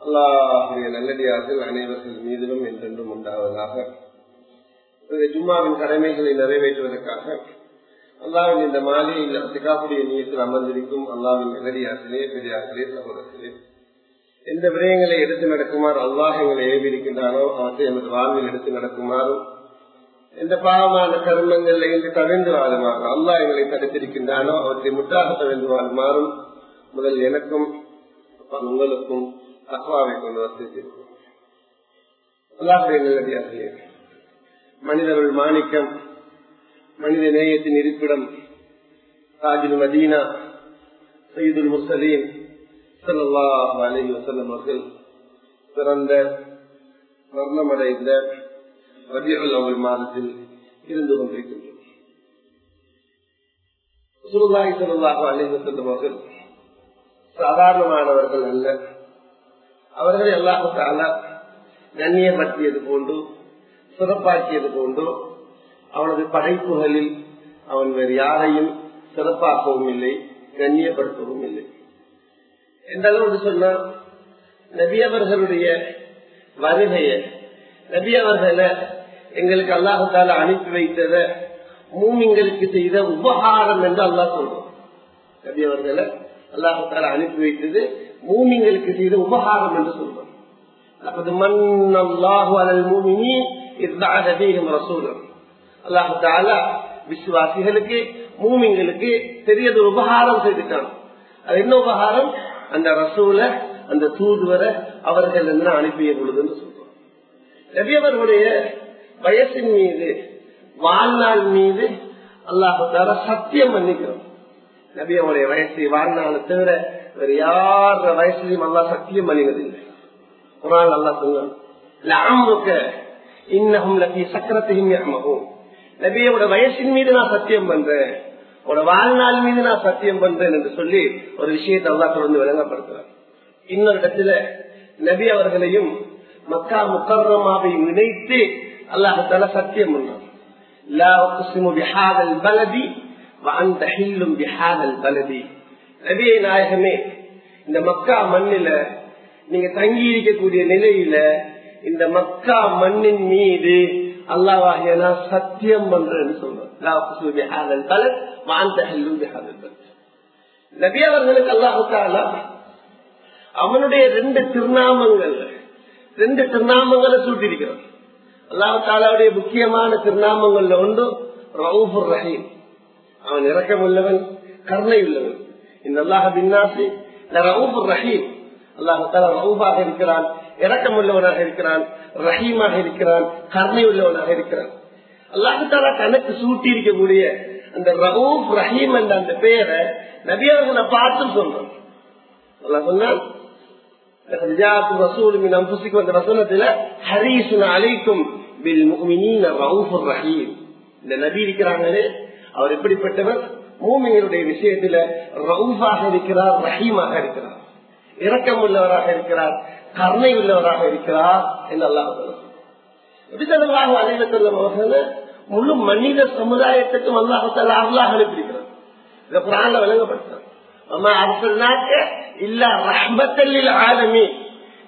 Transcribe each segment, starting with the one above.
அல்லாஹுடைய நல்லடியார்கள் அனைவர்கள் மீதிலும் என்றென்றும் உண்டாவதாக ஜும்மாவின் கடமைகளை நிறைவேற்றுவதற்காக அல்லாவின் இந்த மாலையில் அத்திகாப்புடைய நீயத்தில் அமர்ந்திருக்கும் அல்லாவின் நல்லடியார்களே பெரியார்களே சகோதரர்களே எந்த விடயங்களை எடுத்து நடக்குமாறு அல்லாஹ் எங்களை ஏவியிருக்கின்றானோ அவற்றை எமது வாழ்வில் எடுத்து நடக்குமாறும் எந்த பாவமான கர்மங்கள்ல என்று தவிர்ந்து வாழுமாறும் அல்லாஹ் எங்களை தடுத்திருக்கின்றானோ அவற்றை முற்றாக தவிர்ந்து வாழுமாறும் முதல் எனக்கும் உங்களுக்கும் தக்குவாவை கொண்டு வசித்திருக்கும் அல்லாஹுடைய நல்லடியார்களே மனிதர்கள் மாணிக்கம் மனித நேயத்தின் இருப்பிடம் ராஜில் மதீனா சயீதுல் முசலீம் சல்லாஹ் அலி வசல்லம் அவர்கள் பிறந்த மரணமடைந்த ரபியுல் அவள் மாதத்தில் இருந்து கொண்டிருக்கின்றனர். சுருல்லாஹி சல்லாஹ் அலி வசல்லம் அவர்கள் சாதாரணமானவர்கள் அல்ல. அவர்கள் எல்லாத்தால கண்ணியப்படுத்தியது போன்று சிறப்பாக்கியது போன்று அவனது படைப்புகளில் அவன் வேறு யாரையும் சிறப்பாக்கவும் இல்லை கண்ணியப்படுத்தவும் இல்லை. எந்த அளவுக்கு சொன்னா நபி அவர்களுடைய வருகைய நபி அவர்களை எங்களுக்கு அல்லாஹால அனுப்பி வைத்தத மூமிங்களுக்கு செய்த உபகாரம் என்று அல்லாஹ் சொல்றோம் நபி அவர்களை அல்லாஹால அனுப்பி வைத்தது மூமிங்களுக்கு செய்த உபகாரம் என்று சொல்றோம் அப்போது மண் அல்லாஹு அலல் மூமினி ரசூலம் அல்லாஹு தாலா விசுவாசிகளுக்கு மூமிங்களுக்கு பெரியது உபகாரம் செய்துட்டான் அது என்ன உபகாரம் அந்த ரசூல அந்த தூதுவரை அவர்கள் என்ன அனுப்பிய பொழுதுன்னு சொல்றோம் நபியவர்களுடைய வயசின் மீது வாழ்நாள் மீது அல்லாஹால சத்தியம் பண்ணிக்கிறோம் நபியவருடைய வயசை வாழ்நாளை தவிர வேறு யார வயசுலையும் அல்லா சத்தியம் பண்ணினதில்லை ஒரு நாள் அல்லா சொன்னான் இன்னும் லபி சக்கரத்தையும் யமகும் நபியோட வயசின் மீது நான் சத்தியம் பண்றேன். உட வாழ்நாள் மீது நான் சத்தியம் பண்றேன் என்று சொல்லி ஒரு விஷயத்தை அல்லா தொடர்ந்து விளங்கப்படுத்துறார் இன்னொரு இடத்துல நபி அவர்களையும் மக்கா முக்கரமாவையும் இணைத்து அல்லாஹால சத்தியம் பண்றான். நபியை நாயகமே இந்த மக்கா மண்ணில நீங்க தங்கி இருக்கக்கூடிய நிலையில இந்த மக்கா மண்ணின் மீது அல்லாவாகிய நான் சத்தியம் பண்றேன்னு சொல்றேன் நபி அவர்களுக்கு அல்லாஹால அவனுடைய ரெண்டு திருநாமங்கள் ரெண்டு திருநாமங்களை சூட்டிருக்கிறான் அல்லாஹு தாலாவுடைய முக்கியமான திருநாமங்கள்ல ஒன்று ரவுபுர் ரஹீம் அவன் இறக்கம் உள்ளவன் கருணை உள்ளவன் இந்த அல்லாஹ் பின்னாசி ரவுபுர் ரஹீம் அல்லாஹு தாலா ரவுபாக இருக்கிறான் இறக்கம் உள்ளவனாக இருக்கிறான் ரஹீமாக இருக்கிறான் கருணை உள்ளவனாக இருக்கிறான். அல்லாஹால கணக்கு சூட்டி இருக்கக்கூடிய அந்த ரவூப் ரஹீம் என்ற அந்த பெயரை நபியவர்களை பார்த்து சொல்றோம். அவர் எப்படிப்பட்டவர்? மூமியருடைய விஷயத்துல ரவுஃபாக இருக்கிறார் ரஹீமாக இருக்கிறார். இறக்கம் உள்ளவராக இருக்கிறார். கருணை உள்ளவராக இருக்கிறார் என்று அல்லாஹ் அலைவசல்லம் அவர்கள் முழு மனித சமுதாயத்துக்கும் அல்லாஹத்தால் அருளாக அனுப்பியிருக்கிறார் இந்த குரான்ல விளங்கப்படுத்துறார் அம்மா அரசனாக்க இல்ல ரஹ்மத்தல்லில் ஆலமி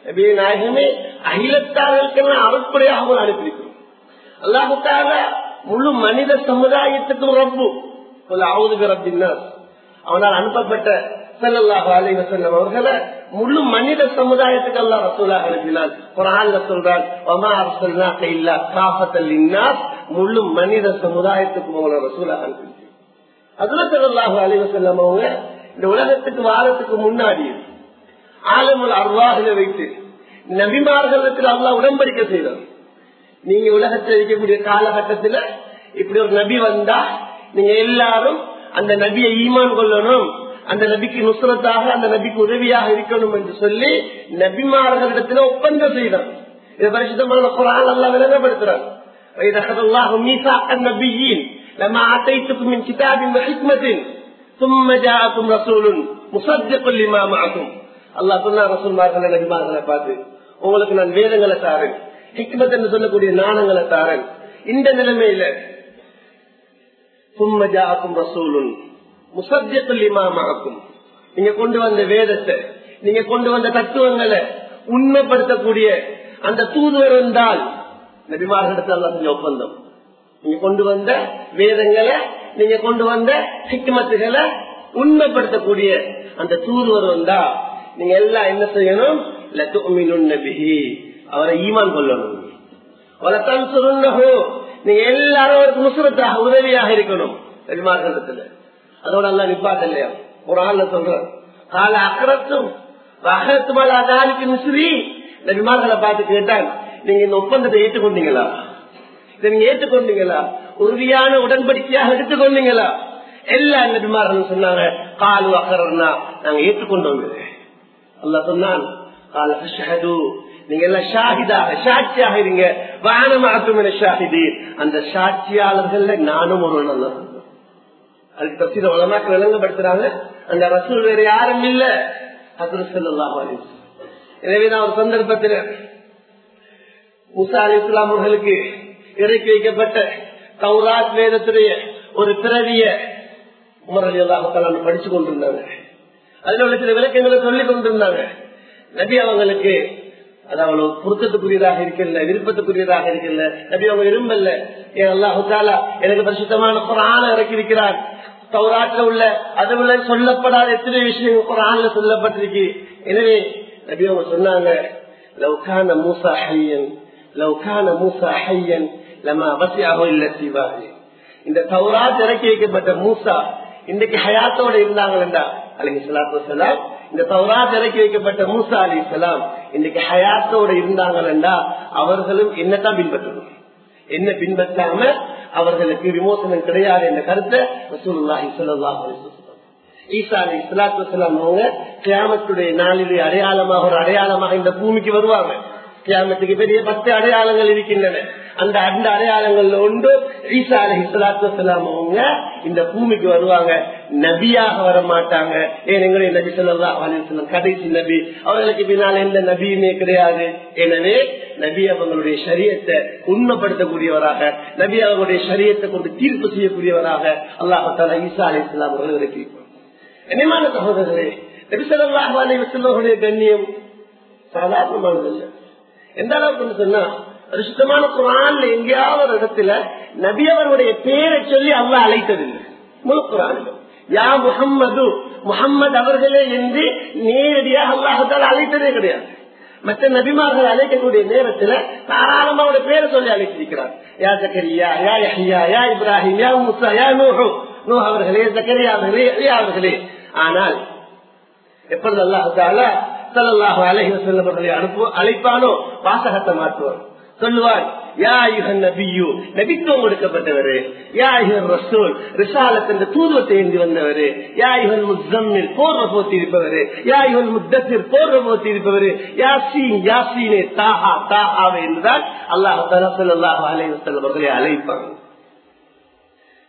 நபிய நாயகமே அகிலத்தார்களுக்கெல்லாம் அறுப்படையாக அனுப்பியிருக்கிறோம் அல்லாஹால முழு மனித சமுதாயத்துக்கும் ரப்பு அவுதுக ரப்பின்னார் அவனால் அனுப்பப்பட்ட சல்லாஹு அலி அவர்களை முழு மனித சமுதாயத்துக்கு அல்லா ரசூலா அனுப்பினான். குரான்ல சொல்றான் ஒமா அரசல்னாக்க இல்ல காபத்தல் முழு மனித சமுதாயத்துக்கு உங்களை ரசூலா அனுப்பி அதுல சல்லாஹு அலி அவங்க இந்த உலகத்துக்கு வாரத்துக்கு முன்னாடி ஆலமுல் அர்வாகில வைத்து நபிமார்களுக்கு அல்லா உடன்படிக்கை செய்தார். நீங்க உலகத்தில் இருக்கக்கூடிய காலகட்டத்துல இப்படி ஒரு நபி வந்தா நீங்க எல்லாரும் அந்த நபியை ஈமான் கொள்ளணும். அந்த நபிக்கு நுசுரத்தாக அந்த நபிக்கு உதவியாக இருக்கணும் என்று சொல்லி நபிமார்களிடத்துல ஒப்பந்தம் செய்தார் இது பரிசுத்தமான குரான் அல்லா விளங்கப்படுத்துறார் وإذا أخذ الله ميثاق النبيين لما آتيتكم من كتاب وحكمة ثم جاءكم رسول مصدق لما معكم அல்லா சொன்னா ரசூல்மார்களை நபிமார்களை பார்த்து உங்களுக்கு நான் வேதங்களை தாரேன் ஹிக்மத் என்று சொல்லக்கூடிய நாணங்களை தாரேன் இந்த நிலைமையில சும்மஜாக்கும் ரசூலுன் முசத்தியத்துல் நீங்க கொண்டு வந்த வேதத்தை நீங்க கொண்டு வந்த தத்துவங்களை உண்மைப்படுத்தக்கூடிய அந்த தூதுவர் இருந்தால் நபிமார்களிடத்தில் ஒப்பந்தம். நீங்க கொண்டு வந்த வேதங்களை நீங்க கொண்டு வந்த சிக்கமத்துகளை உண்மைப்படுத்தக்கூடிய அந்த தூதுவர் வந்தா நீங்க எல்லாம் என்ன செய்யணும்? அவரை ஈமான் கொள்ளணும். வளர்த்தான் சுருண்டகோ நீங்க எல்லாரும் அவருக்கு முசுரத்தாக உதவியாக இருக்கணும். நபிமார்களிடத்துல அதோட எல்லாம் நிப்பாட்ட இல்லையா? ஒரு ஆள்ல சொல்ற கால அக்கரத்தும் அகத்துமாலுக்கு மிஸ்ரி நபிமார்களை பார்த்து கேட்டான் நீங்க இந்த ஒப்பந்தத்தை ஏற்றுக்கொண்டீங்களா? இதை நீங்க ஏற்றுக்கொண்டீங்களா? உறுதியான உடன்படிக்கையாக எடுத்துக்கொண்டீங்களா? எல்லா நபிமார்களும் சொன்னாங்க காலு அக்கரம்னா நாங்க ஏற்றுக்கொண்டோம் அல்ல சொன்னான் கால ஷஹது நீங்க எல்லாம் ஷாஹிதாக சாட்சியாக இருங்க. வானமாக்கும் என ஷாஹிதி அந்த சாட்சியாளர்கள் நானும் ஒரு நல்ல அதுக்கு தப்சீர உலமாக்கள் விளங்கப்படுத்துறாங்க. அந்த ரசூல் வேற யாரும் இல்ல. அது செல்லாம் எனவேதான் ஒரு சந்தர்ப்பத்தில் முசா அலி இஸ்லாம் அவர்களுக்கு இறக்கி வைக்கப்பட்ட கௌராத் வேதத்துடைய ஒரு பிறவிய உமர் அலி அல்லாஹால படிச்சு கொண்டிருந்தாங்க. அதுல உள்ள சில விளக்கங்களை சொல்லிக் கொண்டிருந்தாங்க. நபி அவங்களுக்கு அது அவ்வளவு பொருத்தத்துக்குரியதாக இருக்கல விருப்பத்துக்குரியதாக இருக்கல. நபி அவங்க விரும்பல. ஏன் அல்லாஹாலா எனக்கு பரிசுத்தமான குரான இறக்கி இருக்கிறார் தௌராட்டில் உள்ள அதுல சொல்லப்படாத எத்தனை விஷயம் குரான்ல சொல்லப்பட்டிருக்கு. எனவே நபி அவங்க சொன்னாங்க லவ்கான மூசா ஹையன் லவ்கான மூசா ஹையன் லமா இல்ல இந்த தௌராத் இறக்கி வைக்கப்பட்ட மூசா இன்றைக்கு ஹயாத்தோட இருந்தாங்களா அலி சலாத்து இந்த தௌராத் இறக்கி வைக்கப்பட்ட மூசா அலி சலாம் இன்னைக்கு ஹயாத்தோட இருந்தாங்களா அவர்களும் என்னத்தான் பின்பற்றணும் என்ன பின்பற்றாம அவர்களுக்கு விமோசனம் கிடையாது என்ற கருத்தை ரசூலுல்லாஹி ஸல்லல்லாஹு ஈசா அலி இஸ்லாத்து அவங்க கிராமத்துடைய நாளிலே அடையாளமாக ஒரு அடையாளமாக இந்த பூமிக்கு வருவாங்க. கிராமத்துக்கு பெரிய பத்து அடையாளங்கள் இருக்கின்றன. அந்த அந்த அடையாளங்கள்ல ஒன்று ஈசா அலி இஸ்லாத்து அவங்க இந்த பூமிக்கு வருவாங்க. நபியாக வர மாட்டாங்க ஏன் நபி சொல்லலாம் அலிஸ்லாம் கடைசி நபி. அவர்களுக்கு பின்னால் எந்த நபியுமே கிடையாது. எனவே நபி அவங்களுடைய சரியத்தை உண்மைப்படுத்தக்கூடியவராக நபி அவங்களுடைய சரியத்தை கொண்டு தீர்ப்பு செய்யக்கூடியவராக அல்லாஹால ஈசா அலி இஸ்லாம் அவர்கள் இருக்கிறார் என்னமான சகோதரர்களே நபி சொல்லாஹ் அலி வசல்லுடைய கண்ணியம் சாதாரணமானது இல்லை எந்த அளவுக்கு சொன்னா சுத்தமான குரான்ல எங்கேயாவது ஒரு இடத்துல நபி அவருடைய பேரை சொல்லி அல்ல அழைத்ததில்லை. முழு குரானிலும் யா முகம்மது முகம்மது அவர்களே என்று நேரடியாக அல்லாஹத்தால் அழைத்ததே கிடையாது. மற்ற நபிமார்கள் அழைக்கக்கூடிய நேரத்துல தாராளமா அவருடைய பேரை சொல்லி அழைத்திருக்கிறார். யா ஜக்கரியா யா யஹியா யா இப்ராஹிம் யா முசா யா நூஹு. நூ அவர்களே ஜக்கரியா அவர்களே யா அவர்களே. ஆனால் எப்பொழுது அல்லாஹால சல்லாஹு அலஹி வசல்லவர்களை அனுப்பு அழைப்பானோ? வாசகத்தை மாற்றுவார். சொல்லுவார் நபித்துவம் கொடுக்கப்பட்டவரு. ரசூல் ரிசாலத் என்ற தூதுவத்தை போர்வ போத்தி போர்வ போத்தி தாஹா என்றுதான் அல்லாஹ் அவர்களை அழைப்பாங்க.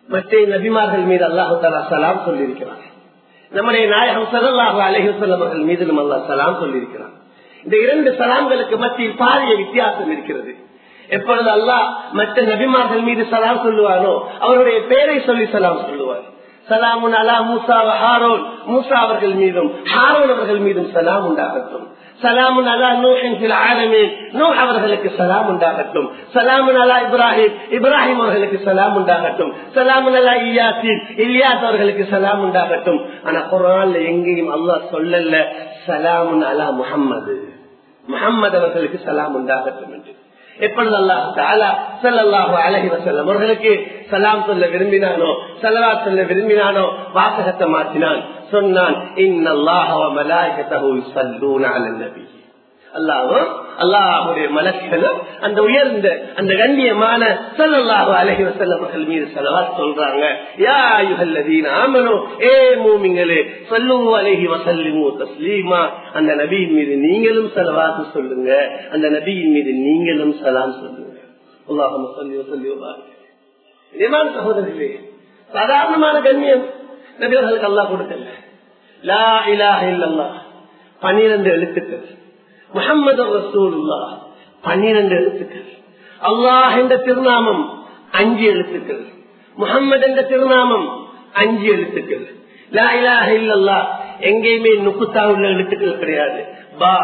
மற்ற நபிமார்கள் மீது அல்லாஹு தலா சலாம் சொல்லியிருக்கிறார். நம்முடைய நாயகம் சல்லாஹு அலஹி அவர்கள் மீது நம்ம அல்லா சலாம் சொல்லியிருக்கிறார். இந்த இரண்டு சலாம்களுக்கு மத்தியில் பாரிய வித்தியாசம் இருக்கிறது. எப்பொழுது அல்லாஹ் மற்ற நபிமார்கள் மீது சலாம் சொல்லுவானோ அவருடைய பெயரை சொல்லி சலாம் சொல்லுவார் சலாமுன் அலா மூசா ஹாரோன் மூசா அவர்கள் மீதும் ஹாரோன் அவர்கள் மீதும் சலாம் உண்டாகட்டும் சலாமுன் அலா நூஹின் ஆலமீன் நூ அவர்களுக்கு சலாம் உண்டாகட்டும் சலாமுன் அலா இப்ராஹிம் இப்ராஹிம் அவர்களுக்கு சலாம் உண்டாகட்டும் சலாமுன் அலா இயாசின் இலியாஸ் அவர்களுக்கு சலாம் உண்டாகட்டும் ஆனா குரான்ல எங்கேயும் அல்லாஹ் சொல்லல சலாமுன் அலா முஹம்மது முகம்மது அவர்களுக்கு சலாம் உண்டாகட்டும் என்று எப்பொழுது அல்லாஹ் அலஹி வசல்லம் அவர்களுக்கு சலாம் சொல்ல விரும்பினானோ சலவா சொல்ல விரும்பினானோ வாசகத்தை மாற்றினான் சொன்னான் அல்லாவும் அல்லாஹுடைய மலக்குகளும் அந்த உயர்ந்த அந்த கண்ணியமான சல்லாஹு அலஹி வசல்லம் மக்கள் மீது செலவா சொல்றாங்க. யா யுகல்லதீன் ஆமனோ ஏ மூமிங்களே சொல்லும் அலஹி வசல்லிமு தஸ்லீமா. அந்த நபியின் மீது நீங்களும் செலவாக சொல்லுங்க. அந்த நபியின் மீது நீங்களும் சலாம் சொல்லுங்க. அல்லாஹம் சொல்லி சொல்லி இமான் சகோதரர்களே சாதாரணமான கண்ணியம் நபியர்களுக்கு அல்லாஹ் கொடுக்கல. லா இலாஹ இல்லல்லா பனிரெண்டு எழுத்துக்கள். முகமது ரசூலுல்லா பன்னிரண்டு எழுத்துக்கள். அல்லாஹ் என்ற திருநாமம் அஞ்சு எழுத்துக்கள். முகம்மது என்ற திருநாமம் அஞ்சு எழுத்துக்கள். லா இல்லல்லா எங்கேயுமே நுக்குத்தா உள்ள எழுத்துக்கள் கிடையாது. பா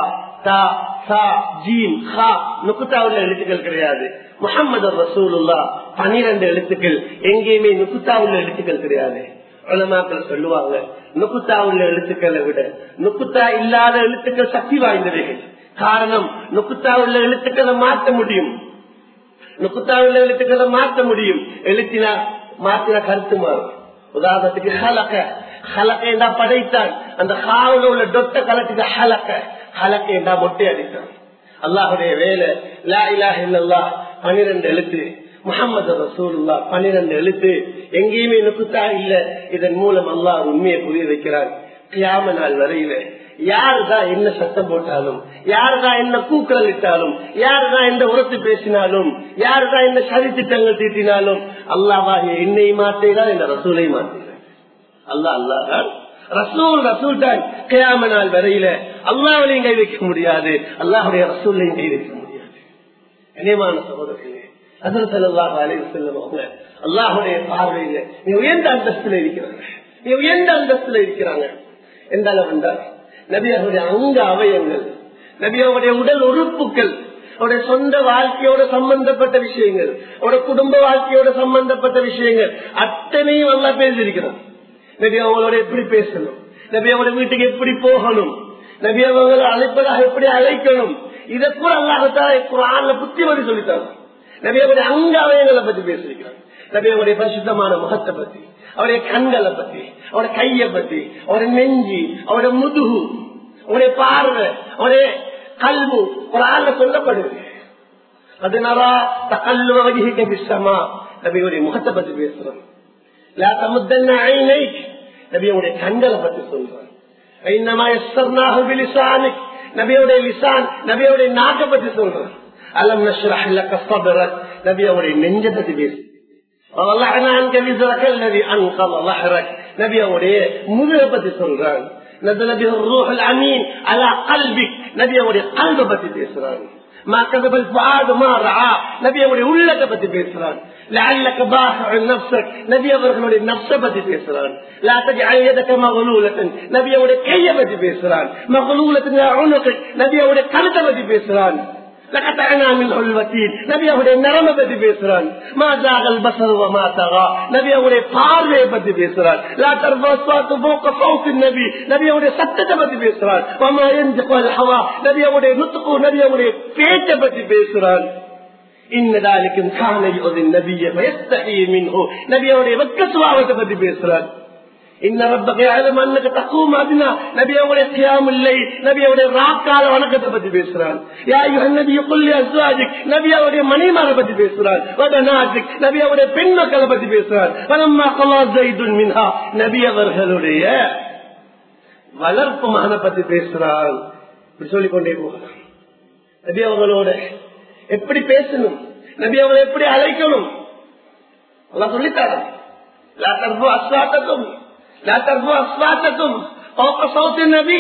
தா சா ஜீன் ஹா நுக்குத்தா உள்ள எழுத்துக்கள் கிடையாது. முகமது ரசூலுல்லா பனிரெண்டு எழுத்துக்கள். எங்கேயுமே நுக்குத்தா உள்ள எழுத்துக்கள் கிடையாது. உலமாக்கள் சொல்லுவாங்க நுக்குத்தா உள்ள எழுத்துக்களை விட நுக்குத்தா இல்லாத எழுத்துக்கள் சக்தி வாய்ந்தவைகள். காரணம் நுக்குத்தா உள்ள எழுத்துக்களை மாற்ற முடியும். நுக்குத்தா உள்ள எழுத்துக்களை மாற்ற முடியும். எழுத்தினா மாற்றின கருத்து மாறும். உதாரணத்துக்கு ஹலக்க. ஹலக்க என்றா படைத்தான். அந்த ஹாவில் உள்ள டொட்ட கலத்துக்கு ஹலக்க. ஹலக்க என்றா மொட்டை அடித்தான். அல்லாஹுடைய வேலை லா இலாஹ இல்லல்லா பனிரெண்டு எழுத்து. முகமது ரசூல்லா பன்னிரண்டு எழுத்து. எங்கேயுமே நுக்குத்தா இல்ல. இதன் மூலம் அல்லாஹ் உண்மையை புரிய வைக்கிறார் கியாம நாள் வரையில யாருதான் என்ன சத்தம் போட்டாலும் யாருதான் என்ன கூக்குரல் இட்டாலும் யாருதான் என்ன உரத்து பேசினாலும் யாருதான் என்ன சதி திட்டங்கள் தீட்டினாலும் அல்லாவாக என்னை மாத்தேதான் இந்த ரசூலை மாத்தேன் அல்லா அல்லாதான் ரசூல் ரசூல் தான் கியாம நாள் வரையில அல்லாவிலையும் கை வைக்க முடியாது அல்லாஹுடைய ரசூலையும் கை வைக்க முடியாது. இணையமான சகோதரர்களே அல்லாஹுடைய பார்வையில நீ உயர்ந்த அந்தஸ்துல இருக்கிறாங்க நீ உயர்ந்த அந்தஸ்துல இருக்கிறாங்க. எந்த அளவு என்றால் நபியாவுடைய அங்க அவயங்கள் நபியாவுடைய உடல் உறுப்புகள் அவருடைய சொந்த வாழ்க்கையோட சம்பந்தப்பட்ட விஷயங்கள் அவருடைய குடும்ப வாழ்க்கையோட சம்பந்தப்பட்ட விஷயங்கள் அத்தனையும் நல்லா பேசியிருக்கிறான். நபி அவங்களோட எப்படி பேசணும்? நபி அவங்க வீட்டுக்கு எப்படி போகணும்? நபி அவங்களை அழைப்பதாக எப்படி அழைக்கணும்? இதை கூட அல்லாஹத்தால குரான்ல புத்திமதி சொல்லித்தாங்க. அவருடைய அங்க அவயங்களை பத்தி பேசியிருக்கிறாங்க நபி அவருடைய பரிசுத்தமான முகத்தை பத்தி. அவருடைய கண்களை பத்தி அவருடைய கைய பத்தி அவருடைய நெஞ்சி அவருடைய முதுகு அவருடைய பார்வை அவருடைய கல்வு ஒரு ஆள்ல சொல்லப்படுது அதனால தகல்வ வகிக்க விஷமா நபியுடைய முகத்தை பத்தி பேசுறோம். நபியுடைய கண்களை பத்தி சொல்றான் நபியுடைய லிசான் நபியுடைய நாட்டை பத்தி சொல்றான் அலம் நஷ்ரஹ் லக ஸத்ரக் நபி நெஞ்ச பத்தி பேசு اللعن عنك مزرك الذي أنقض ظهرك نبي أوليه مذهبة سنغان نزل به الروح الأمين على قلبك. نبي أوليه قلب بتد ما كذب الفؤاد ما رعاه نبي أوليه ولك بتد لعلك باخع نفسك. نبي أوليه نفس بتد لا تجعل يدك مغلولة. نبي أوليه كي بتد مغلولة إلى عنقك. نبي أوليه قلب بتد நபி அவருடைய கழுத்தை பத்தி பேசுறான் நரம்பை பத்தி பேசுறான் நபியாவுடைய பார்வையை பத்தி பேசுறான் நபியாவுடைய சத்தத்தை பத்தி பேசுறான் நபியாவுடைய நுத்துக்கு நபியாவுடைய பேச்சை பத்தி பேசுறான் இன்னதாலிக்கும் காணி நபிய நபியாவுடைய வெக்க சுபாவத்தை பத்தி பேசுறான் இன்ன ரப்பக யாரும் அன்னுக்கு தக்குவம் அதினா நபியாவுடைய கியாம் இல்லை நபியாவுடைய ராக்கால வணக்கத்தை பத்தி பேசுறான் நபிய கொல்லி அஸ்வாஜிக் நபியாவுடைய மணிமாரை பத்தி பேசுறான் வதனாஜிக் நபியாவுடைய பெண் மக்களை பத்தி பேசுறான் வனம்மா கொல்லா ஜெய்துன் மின்ஹா நபி அவர்களுடைய வளர்ப்பு மகனை பத்தி பேசுறான் சொல்லிக் கொண்டே போகலாம் நபி அவங்களோட எப்படி பேசணும் நபி அவங்களை எப்படி அழைக்கணும் எல்லாம் சொல்லித்தாரா அஸ்வாத்தக்கும் நபி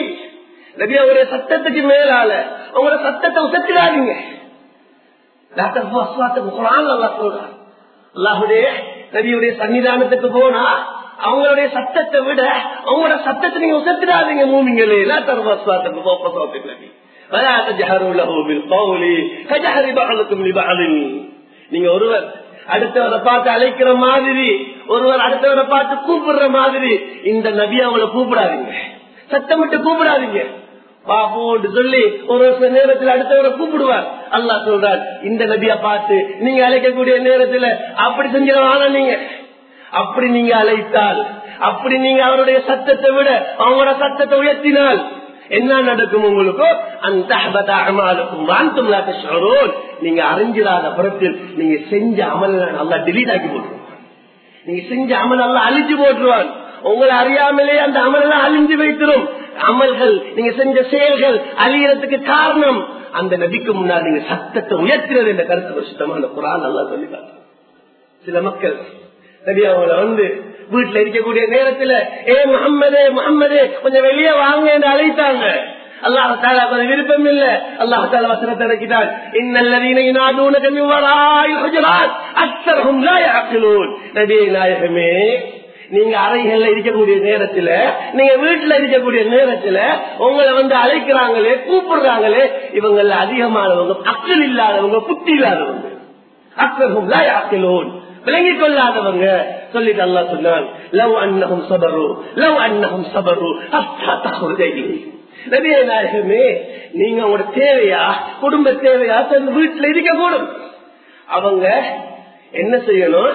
நபி அவருடைய சத்தத்துக்கு மேலால உங்களோட சத்தத்தை உசத்திடாதீங்க அல்லாஹுடைய நபியுடைய சன்னிதானத்துக்கு போனா அவங்களுடைய சத்தத்தை விட அவங்களோட சத்தத்தை நீங்க உசத்திடாதீங்க மூமிங்களே எல்லா தர்வாஸ்வாத்துக்கு போப்ப சோத்து நபி ولا تجهروا له بالقول كجهر بعضكم لبعض நீங்க ஒருவர் அடுத்தவரை பார்த்து அழைக்கிற மாதிரி ஒருவர் அடுத்தவரை பார்த்து கூப்பிடுற மாதிரி இந்த நபி அவங்கள கூப்பிடாதீங்க. சத்தமிட்டு கூப்பிடாதீங்க. பாப்போன்னு சொல்லி ஒரு சில நேரத்தில் அடுத்தவரை கூப்பிடுவார். அல்லா சொல்றார் இந்த நபியா பார்த்து நீங்க அழைக்கக்கூடிய நேரத்துல அப்படி செஞ்சிடவான நீங்க. அப்படி நீங்க அழைத்தால் அப்படி நீங்க அவருடைய சத்தத்தை விட அவங்களோட சத்தத்தை உயர்த்தினால் என்ன நடக்கும் உங்களுக்கு? அந்த நீங்க அறிஞ்சிடாத புறத்தில் நீங்க செஞ்ச அமல் நல்லா டெலீட் ஆக்கி போடுவோம் நீ செஞ்ச அமல் எல்லாம் அழிஞ்சு போட்டுருவான். உங்களை அறியாமலே அந்த அமல் எல்லாம் அழிஞ்சு வைத்திரும் அமல்கள் நீங்க செஞ்ச செயல்கள் அழியறதுக்கு காரணம். அந்த நபிக்கு முன்னாடி நீங்க சத்தத்தை உயர்த்தினது என்ற கருத்து சுத்தமான குரான் நல்லா சொல்லி சில மக்கள் நபி அவங்கள வந்து வீட்டுல இருக்கக்கூடிய நேரத்துல ஏ முகம்மதே முகம்மதே கொஞ்சம் வெளியே வாங்க என்று அழைத்தாங்க. அல்லாஹால விருப்பம் இல்ல. அல்லாஹால வசனத்தை இறக்கிட்டான். நாயகமே நீங்க அறைகள்ல இருக்கக்கூடிய நேரத்துல நீங்க வீட்டுல இருக்கக்கூடிய நேரத்துல உங்களை வந்து அழைக்கிறாங்களே கூப்பிடுறாங்களே இவங்கள அதிகமானவங்க அக்கல் இல்லாதவங்க புத்தி இல்லாதவங்க. அக்கரும் லாயாக்கிலோன் விளங்கிக் கொள்ளாதவங்க சொல்லிட்டு அல்லா சொன்னான் லவ் அன்னகம் சபரு லவ் அன்னகம் சபரு நபிய நாயகமே நீங்க உங்களோட தேவையா குடும்ப தேவையா தன் வீட்டுல இருக்க கூடும் அவங்க என்ன செய்யணும்?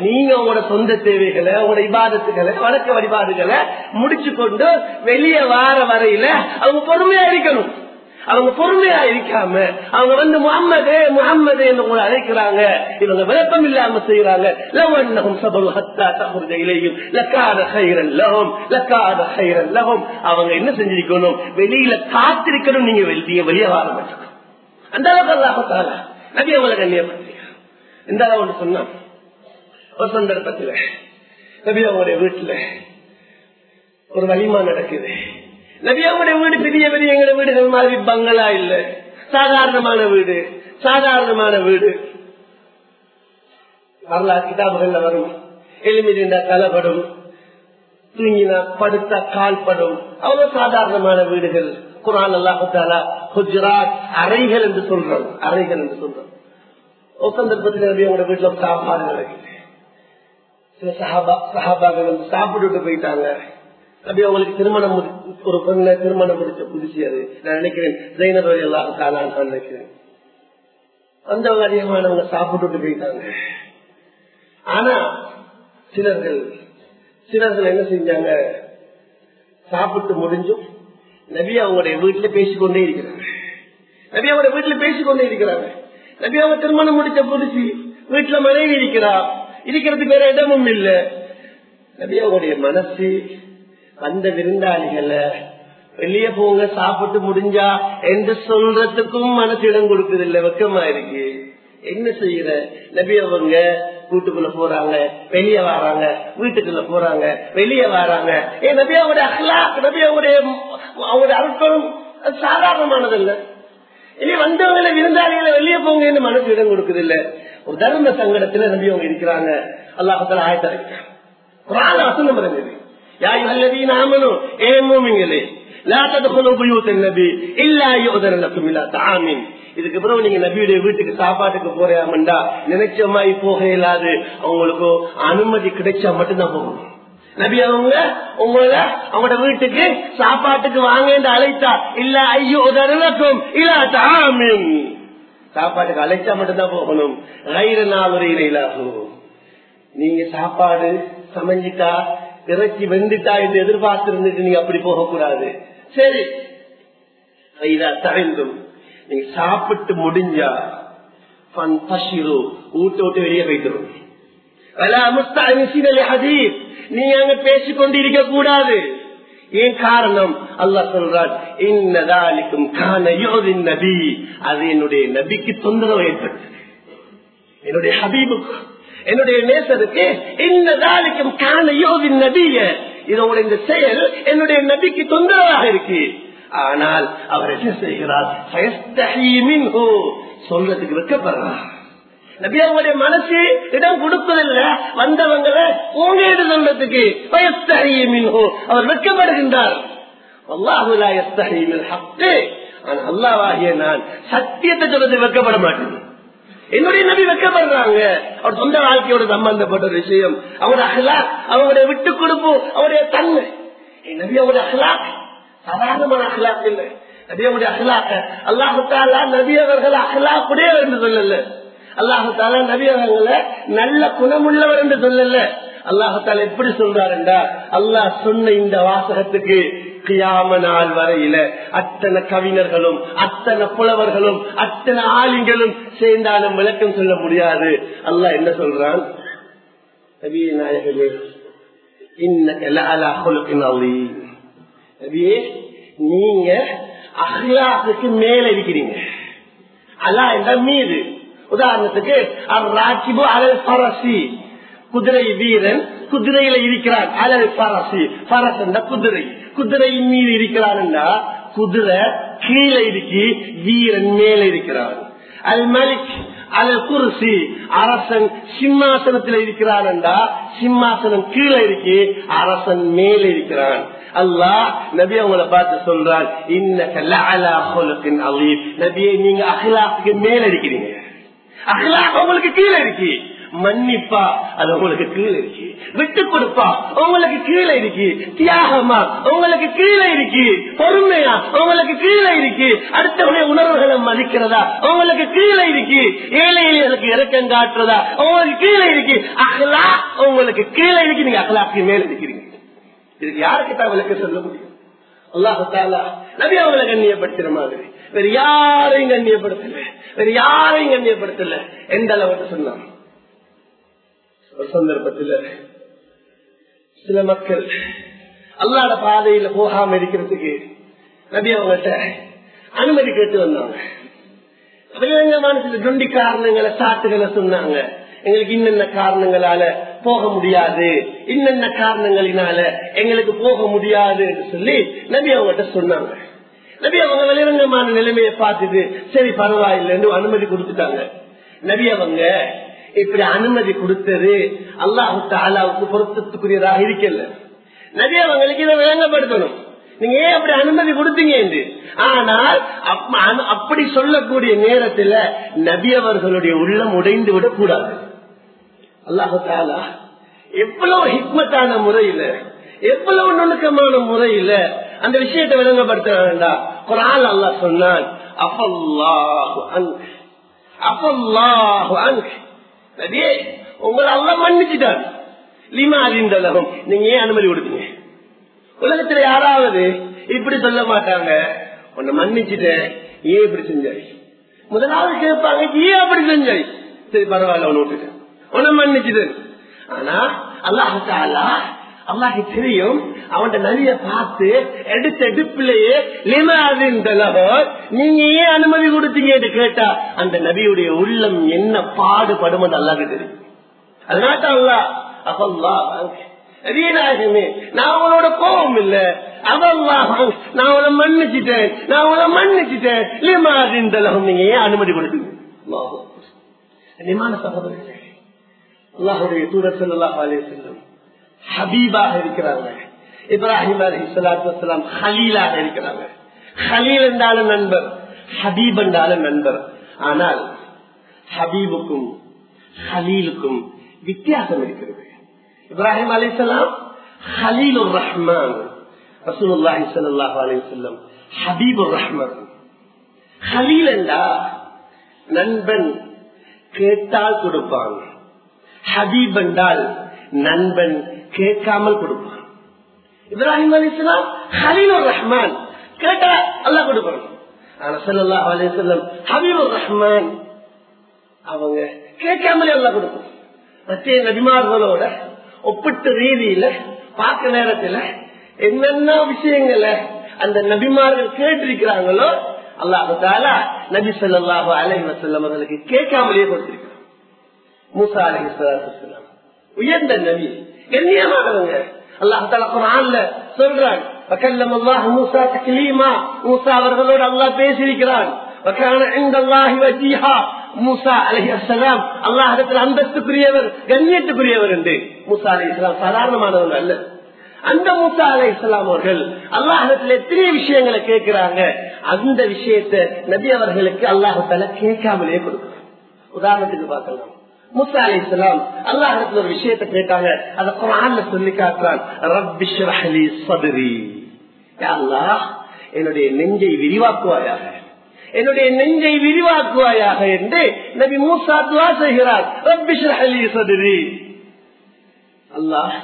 நீங்க உங்களோட சொந்த தேவைகளை உங்களோட விவாதத்துகளை வழக்க வழிபாடுகளை முடிச்சு கொண்டு வெளியே வார வரையில அவங்க பொறுமையா இருக்கணும். அவங்க பொறுமையா இருக்காம அவங்க வந்து முகம்மது முகம்மதே என்று உங்களை அழைக்கிறாங்க. இவங்க விளக்கம் இல்லாம செய்யறாங்க லவண்ணகம் சபரு ஹத்தா தகுந்த இலையும் லக்காத ஹைரன் லகம் லக்காத ஹைரன் லகம் அவங்க என்ன செஞ்சிருக்கணும்? வெளியில காத்திருக்கணும் நீங்க வெளியே வெளியே வர மாட்டோம் அந்த அளவுக்கு அல்லாஹால நபி அவங்களை கண்ணியப்படுத்தி இந்த அளவு சொன்னா. ஒரு சந்தர்ப்பத்துல நபி அவங்களுடைய வீட்டுல ஒரு வலிமா நடக்குது. நபியாவுடைய வீடு பெரிய பெரிய எங்க வீடுகள் மாதிரி பங்களா இல்ல. சாதாரணமான வீடு சாதாரணமான வீடு. வரலாறு கிதாபுகள்ல வரும். எளிமையா தலைப்படும் தூங்கினா படுத்த கால்படும் அவ்வளவு சாதாரணமான வீடுகள். குரான் அல்லாஹாலா குஜராத் அறைகள் என்று சொல்றோம் அறைகள் என்று சொல்றோம் ஒரு சந்தர்ப்பத்தில் வீட்டுல சாப்பாடு சில சஹாபா சஹாபாக்கள் வந்து சாப்பிட்டு போயிட்டாங்க. அப்படி அவங்களுக்கு திருமணம் ஒரு பெண்ண திருமணம் முடிச்ச புதுசி அது. நான் நினைக்கிறேன் ஜெயினர் எல்லாம் காலான்னு நினைக்கிறேன். வந்தவங்க அதிகமானவங்க சாப்பிட்டு போயிட்டாங்க. ஆனா சிலர்கள் சிலர்கள் என்ன செஞ்சாங்க? சாப்பிட்டு முடிஞ்சும் நபி அவங்களுடைய வீட்டுல பேசிக்கொண்டே இருக்கிறாங்க. நபி அவங்களுடைய வீட்டுல பேசிக்கொண்டே இருக்கிறாங்க. நபி அவங்க திருமணம் முடிச்ச புதுசு வீட்டுல மனைவி இருக்கிறா. இருக்கிறதுக்கு வேற இடமும் இல்ல. நபி அவங்களுடைய மனசு வந்த விருந்தாளிகளை வெளியே போங்க சாப்பிட்டு முடிஞ்சா என்று சொல்றதுக்கும் மனசு இடம் கொடுக்குது இல்ல வெக்கமா இருக்கு. என்ன செய்யற? நபி அவங்க வீட்டுக்குள்ள போறாங்க வெளியே வராங்க வீட்டுக்குள்ள போறாங்க வெளியே வராங்க. ஏ நபி அவருடைய அஹ்லாக் நபி அவருடைய அவருடைய அர்த்தம் சாதாரணமானது இல்ல இனி வந்தவங்களை விருந்தாளிகளை வெளியே போங்க மனசு இடம் கொடுக்குது இல்ல ஒரு தர்ம சங்கடத்துல நபி அவங்க இருக்கிறாங்க. அல்லாஹத்தால ஆயத்தரைக்கிறாங்க வசந்தம் இருந்தது இதுக்கு பிறகு நீங்க நபியுடைய வீட்டுக்கு சாப்பாட்டுக்கு போறேன்டா நினைச்ச மாதிரி போக இல்லாது அவங்களுக்கு அனுமதி கிடைச்சா மட்டும்தான் போகணும் நபி அவங்க உங்களை அவங்களோட வீட்டுக்கு சாப்பாட்டுக்கு வாங்க அழைத்தா இல்ல ஐயோ உதரலக்கும் இல்ல தாமின் சாப்பாட்டுக்கு அழைச்சா மட்டும்தான் போகணும் ரயிறு நாள் ஒரு நீங்க சாப்பாடு சமைஞ்சிட்டா இறக்கி வெந்துட்டா என்று எதிர்பார்த்திருந்துட்டு நீங்க அப்படி போகக்கூடாது. சரி. தகைந்தும் நீ சாப்பிட்டு முடிஞ்சா ஊட்ட விட்டு வெளியே போயிட்டுரும். நீ அங்க பேசிக்கொண்டு இருக்க கூடாது. ஏன் காரணம்? அல்லா சொல்றான் இன்னதாலிக்கும் கான நபி. அது என்னுடைய நபிக்கு தொந்தரவு ஏற்பட்டது. என்னுடைய ஹபீபுக்கு. என்னுடைய நேசருக்கு இந்த நாளைக்கும் யோதின் நபிய. இதோட இந்த செயல் என்னுடைய நபிக்கு தொந்தரவாக இருக்கு. ஆனால் அவர் என்ன செய்கிறார்? சொல்றதுக்கு வெக்கப்படுறார் நபி அவங்களுடைய மனசு இடம் கொடுப்பதில்ல. வந்தவங்களை உங்க சொல்றதுக்கு அவர் வெட்கப்படுகின்றார். அல்லாவாகிய நான் சத்தியத்தை சொல்றது வெட்கப்பட மாட்டேன் என்னுடைய நபி வைக்கப்படுறாங்க. அவர் சொந்த வாழ்க்கையோட சம்பந்தப்பட்ட ஒரு விஷயம். அவருடைய அஹ்லாக் அவருடைய விட்டு கொடுப்பு அவருடைய தன்மை. நபி அவருடைய அஹ்லாக். சாதாரணமான அஹ்லாக் இல்லை. நபி அவருடைய அல்லாஹாலா நபி அவர்கள் அஹ்லாக்குடையவர் என்று சொல்லல. அல்லாஹாலா நபி அவர்களை நல்ல குணமுள்ளவர் என்று சொல்லல. அல்லாஹால எப்படி சொல்றாருண்டா அல்லாஹ் சொன்ன இந்த வாசகத்துக்கு கியாம நாள் வரையில அத்தனை கவிஞர்களும் அத்தனை புலவர்களும் அத்தனை ஆளுங்களும் சேர்ந்தாலும் விளக்கம் சொல்ல முடியாது. அல்ல என்ன சொல்றான்? நபியே நாயகமே நீங்க அஹ்லாசுக்கு மேல இருக்கிறீங்க. அல்லா என்ற மீது. உதாரணத்துக்கு ராஜிபு குதிரை வீரன் குதிரையில இருக்கிறான் அலல் பரசு. பரஸ் என்ற குதிரை. குதிரையின் மீது இருக்கிறான் குதிரை கீழே இருக்கி வீரன் மேல இருக்கிறான் அல் மலிக் அல் குருசி. அரசன் சிம்மாசனத்தில் இருக்கிறான் என்றா சிம்மாசனம் கீழே இருக்கி அரசன் மேல இருக்கிறான். அல்லாஹ் நபி அவங்களை பார்த்து சொல்றான் இன்ன நபியை நீங்க அகிலாக்கு மேல இருக்கிறீங்க. அகிலாக்கு உங்களுக்கு கீழே இருக்கு. மன்னிப்பா. அது உங்களுக்கு கீழே இருக்கு. விட்டு கொடுப்பா. உங்களுக்கு கீழே இருக்கு. தியாகமா. உங்களுக்கு கீழே இருக்கு. பொறுமையா. உங்களுக்கு கீழே இருக்கு. அடுத்தவங்க உணர்வுகளை மதிக்கிறதா? உங்களுக்கு கீழே இருக்கு. ஏழை எளியர்களுக்கு இறக்கம் காட்டுறதா? உங்களுக்கு கீழே இருக்கு. அகலா உங்களுக்கு கீழே இருக்கு. நீங்க அகலாக்கு மேல இருக்கிறீங்க. இதுக்கு யாருக்கு தான் விளக்க சொல்ல முடியும்? அல்லாஹாலா நபி அவங்களை கண்ணியப்படுத்துற மாதிரி. வேற யாரையும் கண்ணியப்படுத்தல. வேற யாரையும் கண்ணியப்படுத்தல. எந்த அளவுக்கு சொன்னா ஒரு சந்தர்ப்பத்தில் சில மக்கள் அல்லாட பாதையில போகாம இருக்கிறதுக்கு நபி அவங்கள்ட்ட அனுமதி கேட்டு வந்தாங்க. வெளிரங்கமான சில துண்டி காரணங்களை சாட்டுகளை சொன்னாங்க. எங்களுக்கு இன்னென்ன காரணங்களால போக முடியாது? இன்னென்ன காரணங்களினால எங்களுக்கு போக முடியாதுன்னு சொல்லி நபி அவங்ககிட்ட சொன்னாங்க. நபி அவங்க வெளிரங்கமான நிலைமையை பார்த்துட்டு சரி பரவாயில்லைன்னு அனுமதி கொடுத்துட்டாங்க. நபி அவங்க இப்படி அனுமதி கொடுத்தது அல்லாஹு தாலாவுக்கு பொருத்தத்துக்குரியதாக இருக்கல. நபி அவங்களுக்கு இதை விளங்கப்படுத்தணும். நீங்க ஏன் அப்படி அனுமதி கொடுத்தீங்க என்று? ஆனால் அப்படி சொல்லக்கூடிய நேரத்தில் நபி அவர்களுடைய உள்ளம் உடைந்து விடக் கூடாது அல்லாஹு தாலா எவ்வளவு ஹிக்மத்தான முறையில எவ்வளவு நுணுக்கமான முறையில அந்த விஷயத்தை விளங்கப்படுத்த வேண்டாம் குரான் அல்லா சொன்னான் அப்பல்லாஹு அப்பல்லாஹு நபியே உங்களை அல்ல மன்னிச்சுட்டார். லிமா அறிந்தலகம் நீங்க ஏன் அனுமதி கொடுத்தீங்க? உலகத்துல யாராவது இப்படி சொல்ல மாட்டாங்க. உன்னை மன்னிச்சுட்டேன். ஏன் இப்படி செஞ்சாய்? முதலாவது கேட்பாங்க ஏன் அப்படி செஞ்சாய்? சரி பரவாயில்ல உன்னை விட்டுட்டேன். உன்னை மன்னிச்சுட்டேன். ஆனா அல்லாஹாலா அல்லாஹி தெரியும் அவன் நதிய பார்த்து எடுத்த எடுப்பிலேயே நீங்க ஏன் அனுமதி கொடுத்தீங்க? கேட்டா அந்த நபியுடைய உள்ளம் என்ன பாடுபடும் அல்லாஹ் தெரியும் அதனால அல்லா அப்பல்லா ரீநாயகமே நான் அவனோட கோபம் இல்ல. அவல்லா நான் அவனை மன்னிச்சிட்டேன். நான் அவனை மன்னிச்சிட்டேன். லிமாதிந்தலகம் நீங்க ஏன் அனுமதி கொடுத்தீங்க? நிமான சகோதரர்களே அல்லாஹுடைய தூரத்தில் அல்லாஹ் செல்லும் ஹபீபாக இருக்கிறாங்க இப்ராஹிம் அலி சலாத்து வலாம் ஹலீலாக இருக்கிறாங்க ஹலீல் என்றாலும் நண்பர் ஹபீப் என்றாலும் நண்பர் ஆனால் ஹபீபுக்கும் ஹலீலுக்கும் வித்தியாசம் இருக்கிறது இப்ராஹிம் அலி சலாம் ஹலீல் ரஹ்மான் ரசூலுல்லாஹி ஸல்லல்லாஹு அலைஹி வஸல்லம் ஹபீபுர் ரஹ்மான் ஹலீல் என்றா நண்பன் கேட்டால் கொடுப்பான் ஹபீப் என்றால் நண்பன் கேட்காமல் கொடுப்பான் இப்ராஹிம் அலி இஸ்லாம் ஹலீலுர் ரஹ்மான் கேட்டா அல்லா கொடுப்பான் ஆனா ஸல்லல்லாஹு அலைஹி வஸல்லம் ஹபீபுர் ரஹ்மான் அவங்க கேட்காமலே அல்லா கொடுப்பான் மத்திய நபிமார்களோட ஒப்பிட்ட ரீதியில பார்க்க நேரத்துல என்னென்ன விஷயங்களை அந்த நபிமார்கள் கேட்டிருக்கிறாங்களோ அல்லாஹால நபி சொல்லாஹு அலை வசல்லம் அவர்களுக்கு கேட்காமலேயே கொடுத்திருக்கிறார். மூசா அலி உயர்ந்த நபி. கண்ணியமானவங்க அல்லாஹால குரான்ல சொல்றான் மூசா தக்லீமா. மூசா அவர்களோடு அல்லாஹ் பேசியிருக்கிறான் மூசா அலஹி அஸ்லாம் அல்லாஹிடத்தில் அந்தஸ்துக்குரியவர் கண்ணியத்துக்குரியவர் என்று. மூசா அலி இஸ்லாம் சாதாரணமானவங்க அல்ல. அந்த மூசா அலை இஸ்லாம் அவர்கள் அல்லாஹிடத்தில் எத்தனை விஷயங்களை கேட்கிறாங்க. அந்த விஷயத்தை நபி அவர்களுக்கு அல்லாஹால கேட்காமலே கொடுக்கிறார் உதாரணத்துக்கு பார்க்கலாம். முசா அலி இஸ்லாம் அல்லாஹிடத்துல ஒரு விஷயத்தை கேட்டாங்க அதை குரான்ல சொல்லி காட்டுறான் ரப்பிஷ்ரஹலி சதுரி என்னுடைய நெஞ்சை விரிவாக்குவாயாக என்னுடைய நெஞ்சை விரிவாக்குவாயாக என்று நபி மூசா துவா செய்கிறார் ரப்பிஷ்ரஹலி சதுரி அல்லாஹ்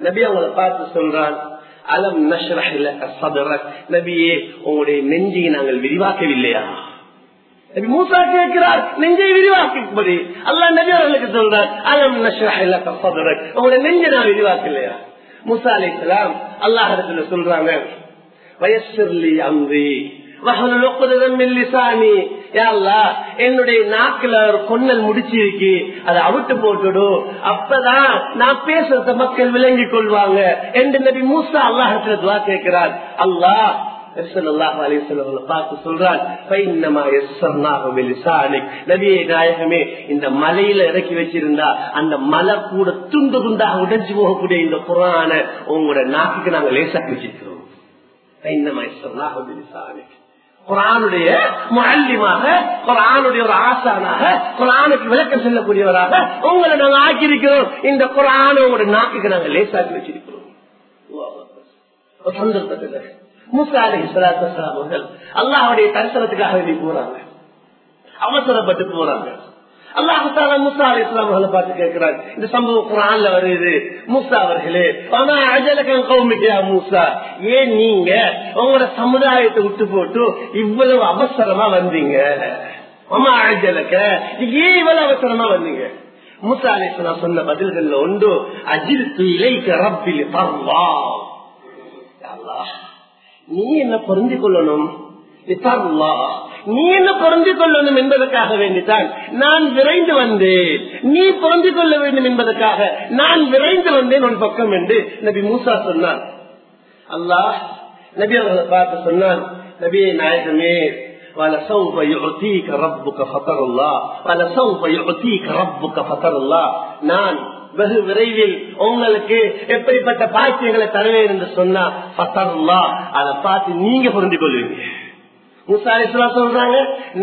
நபி அவங்களை பார்த்து சொல்றான் அலம் நஷ்ரஹில சதுரக் நபியே உங்களுடைய நெஞ்சை நாங்கள் விரிவாக்கவில்லையா மூசா கேட்கிறார் நெஞ்சை விரிவாக்கும்படி. அல்லா நபி அவர்களுக்கு சொல்றார் அலம் நஷ்ரஹில சதுரக் உங்களுடைய நெஞ்சை நான் விரிவாக்கலையா? மூசா அலி இஸ்லாம் அல்லாஹ் சொல்றாங்க வயசுர்லி அம்ரி என்னுடைய நாக்குல ஒரு கொன்னல் முடிச்சிருக்கு அதை அவிட்டு போட்டுடும் அப்பதான் நான் பேசுறத மக்கள் விளங்கி கொள்வாங்க. என்று நபி மூசா அல்லாஹத்துல துவா கேட்கிறார் அல்லாஹ் பார்த்து சொல்றான் நாயகமே இந்த மலையில இறக்கி வச்சிருந்தா அந்த மலை கூட துண்டு துண்டாக உடைஞ்சு போகக்கூடிய இந்த குரான உங்களோட நாக்குக்கு நாங்க லேசாக்கி வச்சிருக்கிறோம் குரானுடைய மல்லிமாக குரானுடைய ஒரு ஆசானாக குரானுக்கு விளக்கம் செல்லக்கூடியவராக உங்களை நாங்கள் ஆக்கியிருக்கிறோம். இந்த குரான உங்களோட நாக்குக்கு நாங்கள் லேசாக்கி வச்சிருக்கிறோம். சந்தர்ப்பத்தில் மூசா அலி சலாத்து அவர்கள் அல்லாஹுடைய தரிசனத்துக்காக வேண்டி போறாங்க. அவசரப்பட்டு போறாங்க. அல்லாஹால முசா அலி இஸ்லாம் அவர்களை பார்த்து கேட்கிறாங்க இந்த சம்பவம் குரான்ல வருது. முசா அவர்களே கௌமிக்கா மூசா? ஏன் நீங்க உங்களோட சமுதாயத்தை விட்டு போட்டு இவ்வளவு அவசரமா வந்தீங்க? அம்மா அழஜலக்க ஏன் இவ்வளவு அவசரமா வந்தீங்க? மூசா அலி இஸ்லாம் சொன்ன பதில்கள்ல ஒன்று அஜில் இலை கரப்பில் பர்வா. நீ என்ன பொருந்தி கொள்ளணும் நீ என்ன பொருந்தி கொள்ளணும் என்பதற்காக வேண்டித்தான் நான் விரைந்து வந்தேன் நீ பொருந்தி கொள்ள வேண்டும் என்பதற்காக நான் விரைந்து வந்தேன் உன் பக்கம் என்று நபி மூசா சொன்னான் அல்லாஹ் நபி அவர்களை பார்த்து சொன்னான் நபியை நாயகமே ولسوف يعطيك ربك فطر الله ولسوف يعطيك ربك فطر الله நான் வெகு விரைவில் உங்களுக்கு எப்படிப்பட்ட பாக்கியங்களை தருவேன் என்று சொன்னா பத்தருல்லா அதை பார்த்து நீங்க புரிந்து கொள்வீங்க. முசாலிஸ்லாம் சொல்றாங்க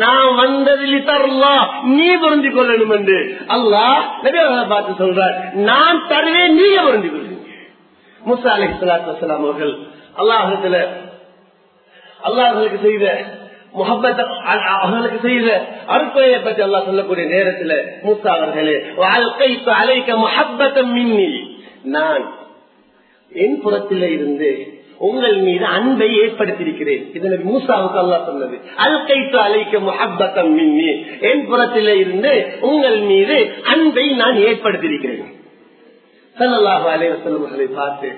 நான் வந்ததில் தரலா நீ பொருந்தி கொள்ளணும் என்று. அல்லாஹ் நபியவர்களை பார்த்து சொல்றார் நான் தருவேன் நீங்க புரிந்து கொள்வீங்க. முசா அலி சலாத்து அவர்கள் அல்லாஹத்துல அல்லாஹர்களுக்கு செய்த முகப்பத் அவர்களுக்கு செய்த பற்றி அல்லா சொல்லக்கூடிய அவர்களே அழைக்க முகப்பத்தம் மின்னி. நான் என் புறத்தில இருந்து உங்கள் மீது அன்பை ஏற்படுத்தியிருக்கிறேன். இதனை மூசாவுக்கு அல்லா சொன்னது. அல்கைத்து அழைக்க முகப்பத்தம் மின்னி. என் புறத்தில இருந்து உங்கள் மீது அன்பை நான் ஏற்படுத்தியிருக்கிறேன். சல்லாஹு அலைவசல்களை பார்த்து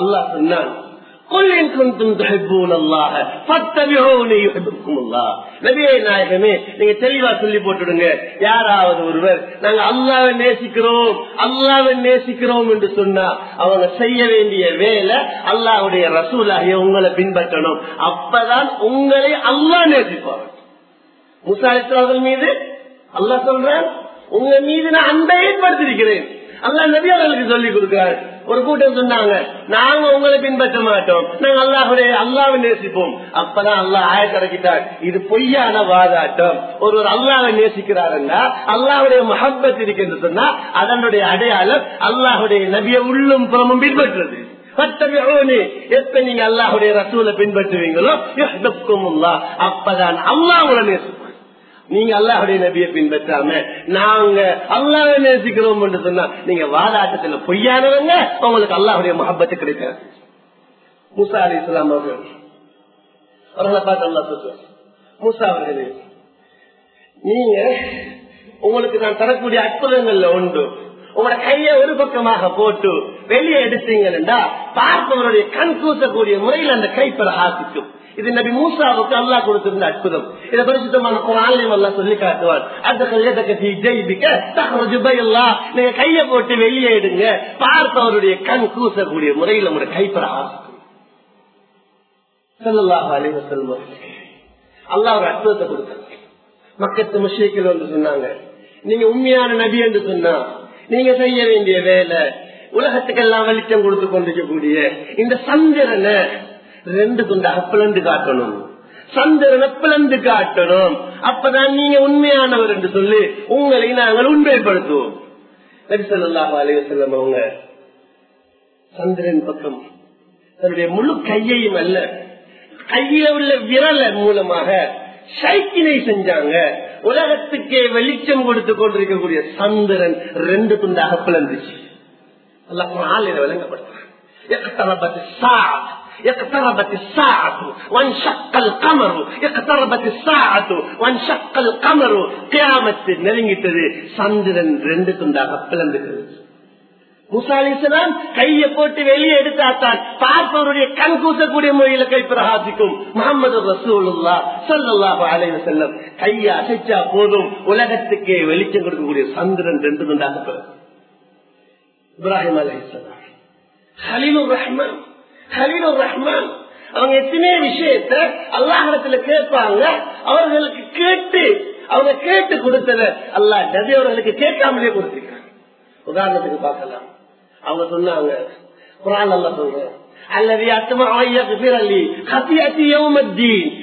அல்லாஹ் சொன்னான் நீங்க தெளிவா சொல்லி போட்டுடுங்க யாராவது ஒருவர் நாங்க அல்லாவை நேசிக்கிறோம் அல்லாவை நேசிக்கிறோம் என்று சொன்னா அவங்க செய்ய வேண்டிய வேலை அல்லாவுடைய ரசூலாகிய உங்களை பின்பற்றணும் அப்பதான் உங்களை அல்லா நேசிப்பாங்க முசாலிஸ்லாவர்கள் மீது அல்லா சொல்றேன் உங்க மீது நான் அன்பை ஏற்படுத்திருக்கிறேன் அல்லா நபி அவர்களுக்கு சொல்லி கொடுக்கிறார். ஒரு கூட்டம் சொன்னாங்க நாங்க உங்களை பின்பற்ற மாட்டோம். நாங்க அல்லாஹுடைய அல்லாவை நேசிப்போம். அப்பதான் அல்லாஹ் ஆயத்திறக்கிட்டார் இது பொய்யான வாதாட்டம். ஒருவர் அல்லாவை நேசிக்கிறாருன்னா அல்லாஹுடைய மஹப்பத் இருக்கு சொன்னா அதனுடைய அடையாளம் அல்லாஹுடைய நபிய உள்ளும் புறமும் பின்பற்றுறது. எப்ப நீங்க அல்லாஹுடைய ரசூலை பின்பற்றுவீங்களோ அப்பதான் அல்லாஹ் உங்களை நேசிப்போம் நீங்க அல்லாஹுடைய நபியை பின்பற்றாம நாங்க அல்லாஹ் நேசிக்கிறோம் என்று சொன்னா நீங்க வாதாட்டத்துல பொய்யானவங்க உங்களுக்கு அல்லாஹுடைய மஹப்பத்து கிடைக்காது. முசா அலி இஸ்லாம் அவர்கள் அவர்களை பார்த்து அல்லா சொல்றேன் மூசா அவர்களே நீங்க உங்களுக்கு நான் தரக்கூடிய அற்புதங்கள்ல உண்டு உங்களோட கைய ஒரு பக்கமாக போட்டு வெளியே எடுத்தீங்கன்னா பார்ப்பவருடைய கண் கூசக்கூடிய முறையில் அந்த கைப்பெற ஆசிக்கும். இது நபி மூசாவுக்கு அல்லா கொடுத்திருந்த அற்புதம். இதை பரிசுத்தமான குரான்லையும் அல்லா சொல்லி காட்டுவார். அந்த கையத்தக்க நீங்க கைய போட்டு வெளியே எடுங்க. பார்த்தவருடைய கண் கூசக்கூடிய முறையில் உங்களுடைய கைப்பற அல்லா ஒரு அற்புதத்தை கொடுத்தாங்க. மக்கத்து முஷேக்கில் வந்து சொன்னாங்க நீங்க உண்மையான நபி என்று சொன்னா நீங்க செய்ய வேண்டிய வேலை உலகத்துக்கெல்லாம் வெளிச்சம் கொடுத்து கொண்டிருக்கக்கூடிய இந்த சந்திரனை ரெண்டு துண்டாக பிளந்து காட்டணும். சந்திரனை பிளந்து காட்டணும். அப்பதான் நீங்க உண்மையானவர் என்று சொல்லி உங்களை நாங்கள் உண்மைப்படுத்துவோம். அவங்க சந்திரன் பக்கம் தன்னுடைய முழு கையையும் அல்ல கையில உள்ள விரல மூலமாக சைக்கினை செஞ்சாங்க. உலகத்துக்கே வெளிச்சம் கொடுத்து கொண்டிருக்கக்கூடிய சந்திரன் ரெண்டு துண்டாக பிளந்துச்சு. விளங்கப்படுத்துறான். اقتربت الساعة وانشق القمر اقتربت الساعة وانشق القمر قيامت நெருங்கிட்டது சந்திரன் ரெண்டு துண்டாக பிளந்துகிறது முசாலிசலாம் கையை போட்டு வெளியே எடுத்தாத்தான் பார்ப்பவருடைய கண் கூசக்கூடிய முறையில கை பிரகாசிக்கும் முகமது ரசூலுல்லா சொல்லல்லாஹு அலைவ செல்லம் கையை அசைச்சா போதும் உலகத்துக்கே வெளிச்சம் கொடுக்கக்கூடிய சந்திரன் ரெண்டு துண்டாக இப்ராஹிம் அலைசலாம் ஹலீலுர் ரஹ்மான் ஹலீலுர் ரஹ்மான். அவங்க எத்தனையோ விஷயத்த அல்லாஹிடத்துல கேட்பாங்க அவர்களுக்கு கேட்டு அவங்க கேட்டு கொடுத்தத அல்லாஹ் நபி அவர்களுக்கு கேட்காமலே கொடுத்திருக்காங்க. உதாரணத்துக்கு பார்க்கலாம். அவங்க சொன்னாங்க குரான் நல்லா சொல்றேன். அல்லது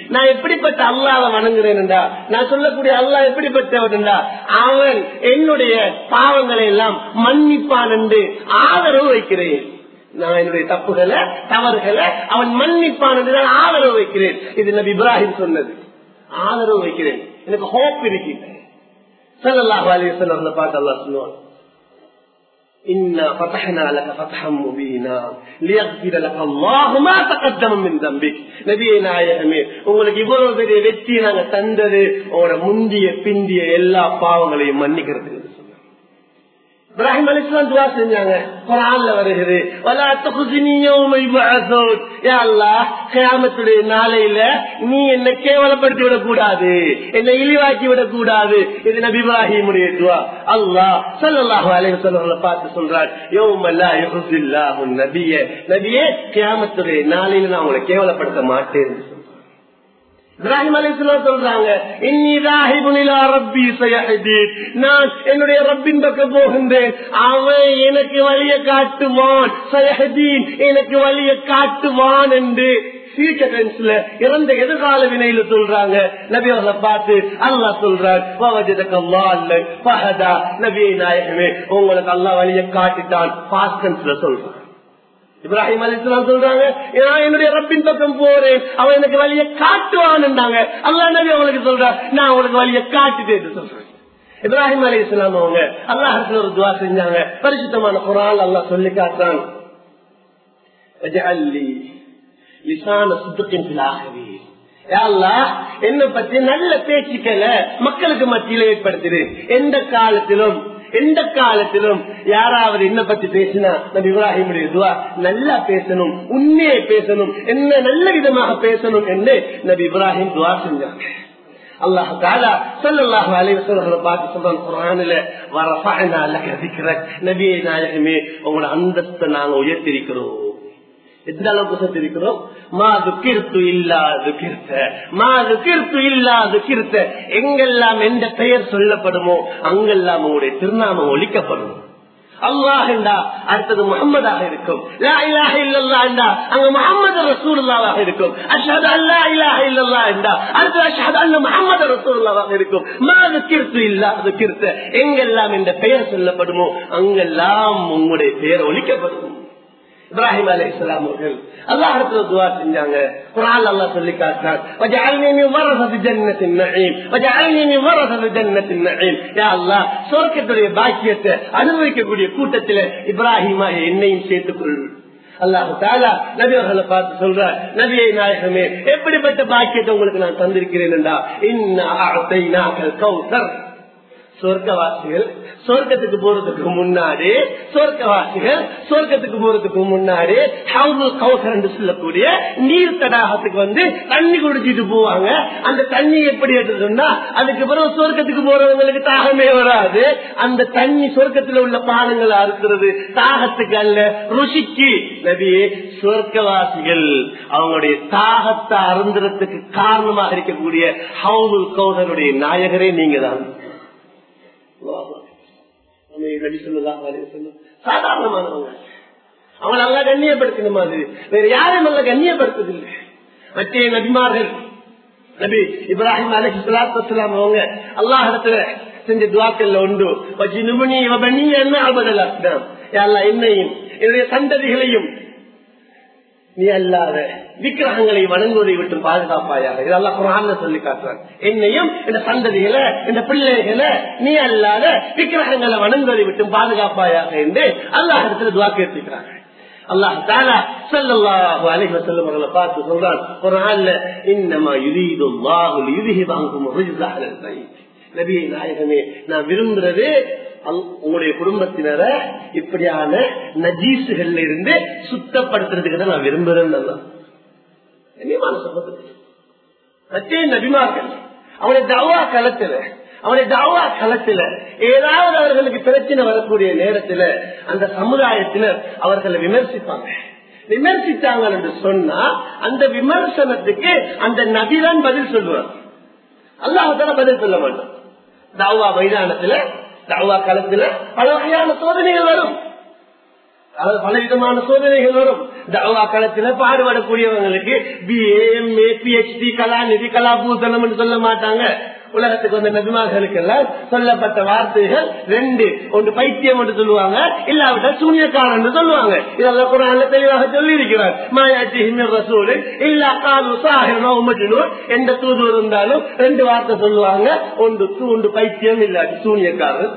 நான் எப்படிப்பட்ட அல்லாவை வணங்குறேன்டா நான் சொல்லக்கூடிய அல்லாஹ் எப்படிப்பட்டவன்டா அவன் என்னுடைய பாவங்களை எல்லாம் மன்னிப்பான் என்று ஆதரவு வைக்கிறேன். நான் என்னுடைய தப்புகளை தவறுகளை அவன் மன்னிப்பான் என்று நான் ஆதரவு வைக்கிறேன் இது நபி இப்ராஹிம் சொன்னது ஆதரவு வைக்கிறேன் எனக்கு ஹோப் இருக்கிறேன் சல்லாஹ் அலிசல்ல பாட்டு அல்லா சொல்லுவான் إنا فتحنا لك فتحا مبينا ليغفر لك الله ما تقدم من ذنبك நபியே நாயகமே உங்களுக்கு இவ்வளவு பெரிய வெற்றியை நாங்க தந்தது உங்களோட முந்திய பிந்திய எல்லா பாவங்களையும் மன்னிக்கிறது இப்ராஹிம் அலிஸ்லாம் துவா செஞ்சாங்க குரான்ல வருகிறது கியாமத்துடைய நாளையில நீ என்ன கேவலப்படுத்தி விடக் கூடாது என்னை இழிவாக்கி விடக் கூடாது இது நபி இப்ராஹிமுடைய துவா அல்லாஹ் சல்லாஹு அலைவசல்ல பார்த்து சொல்றார் யோமல்லா யுஹுசில்லாஹு நபிய நபியே கியாமத்துடைய நாளையில நான் உங்களை கேவலப்படுத்த மாட்டேன் இப்ராஹிம் அலிஸ்லாம் சொல்றாங்க நான் என்னுடைய ரப்பின் பக்கம் போகின்றேன். அவன் எனக்கு வழிய காட்டுவான். சயஹதீன் எனக்கு வழிய காட்டுவான் என்று சீக்கிரத்துல இறந்த எதிர்கால வினையில சொல்றாங்க. நபி அவர்களை பார்த்து அல்லா சொல்றார் நபியை நாயகமே உங்களுக்கு அல்லா வழிய காட்டிட்டான். பாஸ்டன்ஸ்ல சொல்றான் இப்ராஹிம் அலிஸ்லாம் சொல்றாங்க நான் என்னுடைய ரப்பின் பக்கம் போறேன். அவன் எனக்கு வழிய காட்டுவான்டாங்க அல்லா நபி அவங்களுக்கு சொல்றா நான் உனக்கு வழிய காட்டுட்டேன் சொல்றேன் இப்ராஹிம் அலி இஸ்லாம் அவங்க அல்லாஹத்துல ஒரு துவா செஞ்சாங்க. பரிசுத்தமான குரான் அல்லா சொல்லி காட்டுறான். என்ன பத்தி நல்ல பேச்சுக்களை மக்களுக்கு மத்தியில ஏற்படுத்துது எந்த காலத்திலும் எந்த காலத்திலும் யாராவது என்ன பத்தி பேசினா நபி இப்ராஹிமுடைய துவா நல்லா பேசணும் உண்மையை பேசணும் என்ன நல்ல விதமாக பேசணும் என்று நபி இப்ராஹிம் துவா செஞ்சாங்க. அல்லாஹ் தாலா சல்லாஹு அலைவசல்ல பார்த்து சொல்றான் குரானில வரஃபஅனா லக திக்ரக். நபியே நாயகமே உங்களோட அந்தஸ்தை நாங்க உயர்த்திருக்கிறோம். எந்த அளவுக்கு சத்திருக்கிறோம் மாது கிருத்து இல்லாது கிருத்த மாது கிருத்து இல்லாது கிருத்த எங்கெல்லாம் எந்த பெயர் சொல்லப்படுமோ அங்கெல்லாம் உங்களுடைய திருநாமம் ஒழிக்கப்படும் அல்லாஹ் அடுத்தது முகமதாக இருக்கும். அங்க முகமது ரசூல்லாவாக இருக்கும். அஷஹது அல்லா இலாஹ இல்லல்லா என்றா அடுத்தது அஷஹது அல்ல முகமது ரசூல்லாவாக இருக்கும். மாது கிருத்து இல்லாது கிருத்த எங்கெல்லாம் இந்த பெயர் சொல்லப்படுமோ அங்கெல்லாம் உங்களுடைய பெயர் ஒழிக்கப்படும் இப்ராஹிம் அலி இஸ்லாம் அவர்கள். அல்லா இடத்துல துவா செஞ்சாங்க. குரான் அல்லா சொல்லி காட்டினார் பாக்கியத்தை அனுபவிக்கக்கூடிய கூட்டத்தில் இப்ராஹிமா என்னையும் சேர்த்துக் கொள் அல்லாஹு தாலா நபி அவர்களை பார்த்து சொல்ற நபியை நாயகமே எப்படிப்பட்ட பாக்கியத்தை உங்களுக்கு நான் தந்திருக்கிறேன் என்றா கௌசர் சொர்க்கவாசிகள் சொர்க்கத்துக்கு போறதுக்கு முன்னாடி சொர்க்கவாசிகள் சொர்க்கத்துக்கு போறதுக்கு முன்னாடி என்று சொல்லக்கூடிய நீர் தடாகத்துக்கு வந்து தண்ணி குடிச்சிட்டு போவாங்க. அந்த தண்ணி எப்படி எடுத்துன்னா அதுக்கு பிறகு சொர்க்கத்துக்கு போறவங்களுக்கு தாகமே வராது. அந்த தண்ணி சொர்க்கத்துல உள்ள பானங்களா இருக்கிறது? தாகத்துக்கு அல்ல ருசிக்கு. நபியே சொர்க்கவாசிகள் அவங்களுடைய தாகத்தை அருந்துறதுக்கு காரணமாக இருக்கக்கூடிய ஹவுல் கௌதருடைய நாயகரே நீங்க தான் சாதாரணமானவங்க. அவன் நல்லா கண்ணியப்படுத்தின மாதிரி. வேற யாரும் நல்லா கண்ணியப்படுத்ததில்லை. மற்ற நபிமார்கள் நபி இப்ராஹிம் அலஹி சலாத்துலாம் அவங்க அல்லாஹ் இடத்துல செஞ்ச துவாக்கல்ல உண்டு. என்ன ஆபதல் என்னையும் என்னுடைய சந்ததிகளையும் நீ அல்லாத விக்கிரகங்களை வணங்குவதை விட்டு பாதுகாப்பாயாக. இதெல்லாம் குரான் சொல்லி காட்டுறாங்க. என்னையும் இந்த சந்ததிகளை இந்த பிள்ளைகளை நீ அல்லாத விக்கிரகங்களை வணங்குவதை விட்டு பாதுகாப்பாயாக என்று அல்லாஹ் இடத்துல துவா கேட்டுக்கிறாங்க. அல்லாஹ் தாலா சல்லாஹு அலைஹி செல்லுமர்களை பார்த்து சொல்றான் குரான்ல இன்னமா யுரீதுல்லாஹு யுரிஹி வாங்கும் நபியை நாயகமே நான் விரும்புறது உங்களுடைய குடும்பத்தினர இப்படியான நஜீசுகள்ல இருந்து சுத்தப்படுத்துறதுக்கு தான் நான் விரும்புறேன் மத்திய நபிமார்கள் அவனுடைய தவா களத்துல அவனுடைய தாவா களத்துல ஏதாவது அவர்களுக்கு பிரச்சனை வரக்கூடிய நேரத்துல அந்த சமுதாயத்தினர் அவர்களை விமர்சிப்பாங்க. விமர்சித்தாங்க என்று சொன்னா அந்த விமர்சனத்துக்கு அந்த நபிதான் பதில் சொல்லுவார். அல்லாஹால பதில் சொல்ல மாட்டோம் தாவா மைதானத்துல தாவா காலத்துல பல வகையான சோதனைகள் வரும். பல விதமான சோதனைகள் வரும். தாவா காலத்துல பாடுபடக்கூடியவங்களுக்கு பிஏ எம்ஏ பிஹெச்டி கலா நிதி கலா பூசணம் சொல்ல மாட்டாங்க. உலகத்துக்கு வந்த நபிமார்களுக்கு எல்லாம் சொல்லப்பட்ட வார்த்தைகள் ரெண்டு. ஒன்று பைத்தியம் என்று சொல்லுவாங்க இல்லாவிட்டால் சூனியக்காரன் என்று சொல்லுவாங்க. இதெல்லாம் குரான்ல தெளிவாக சொல்லி இருக்கிறார் மாயாச்சி ஹிமர் ரசூல் இல்லா காது சாஹிரனோ எந்த தூதுவர் இருந்தாலும் ரெண்டு வார்த்தை சொல்லுவாங்க. ஒன்று ஒன்று பைத்தியம் இல்லாட்டி சூனியக்காரன்.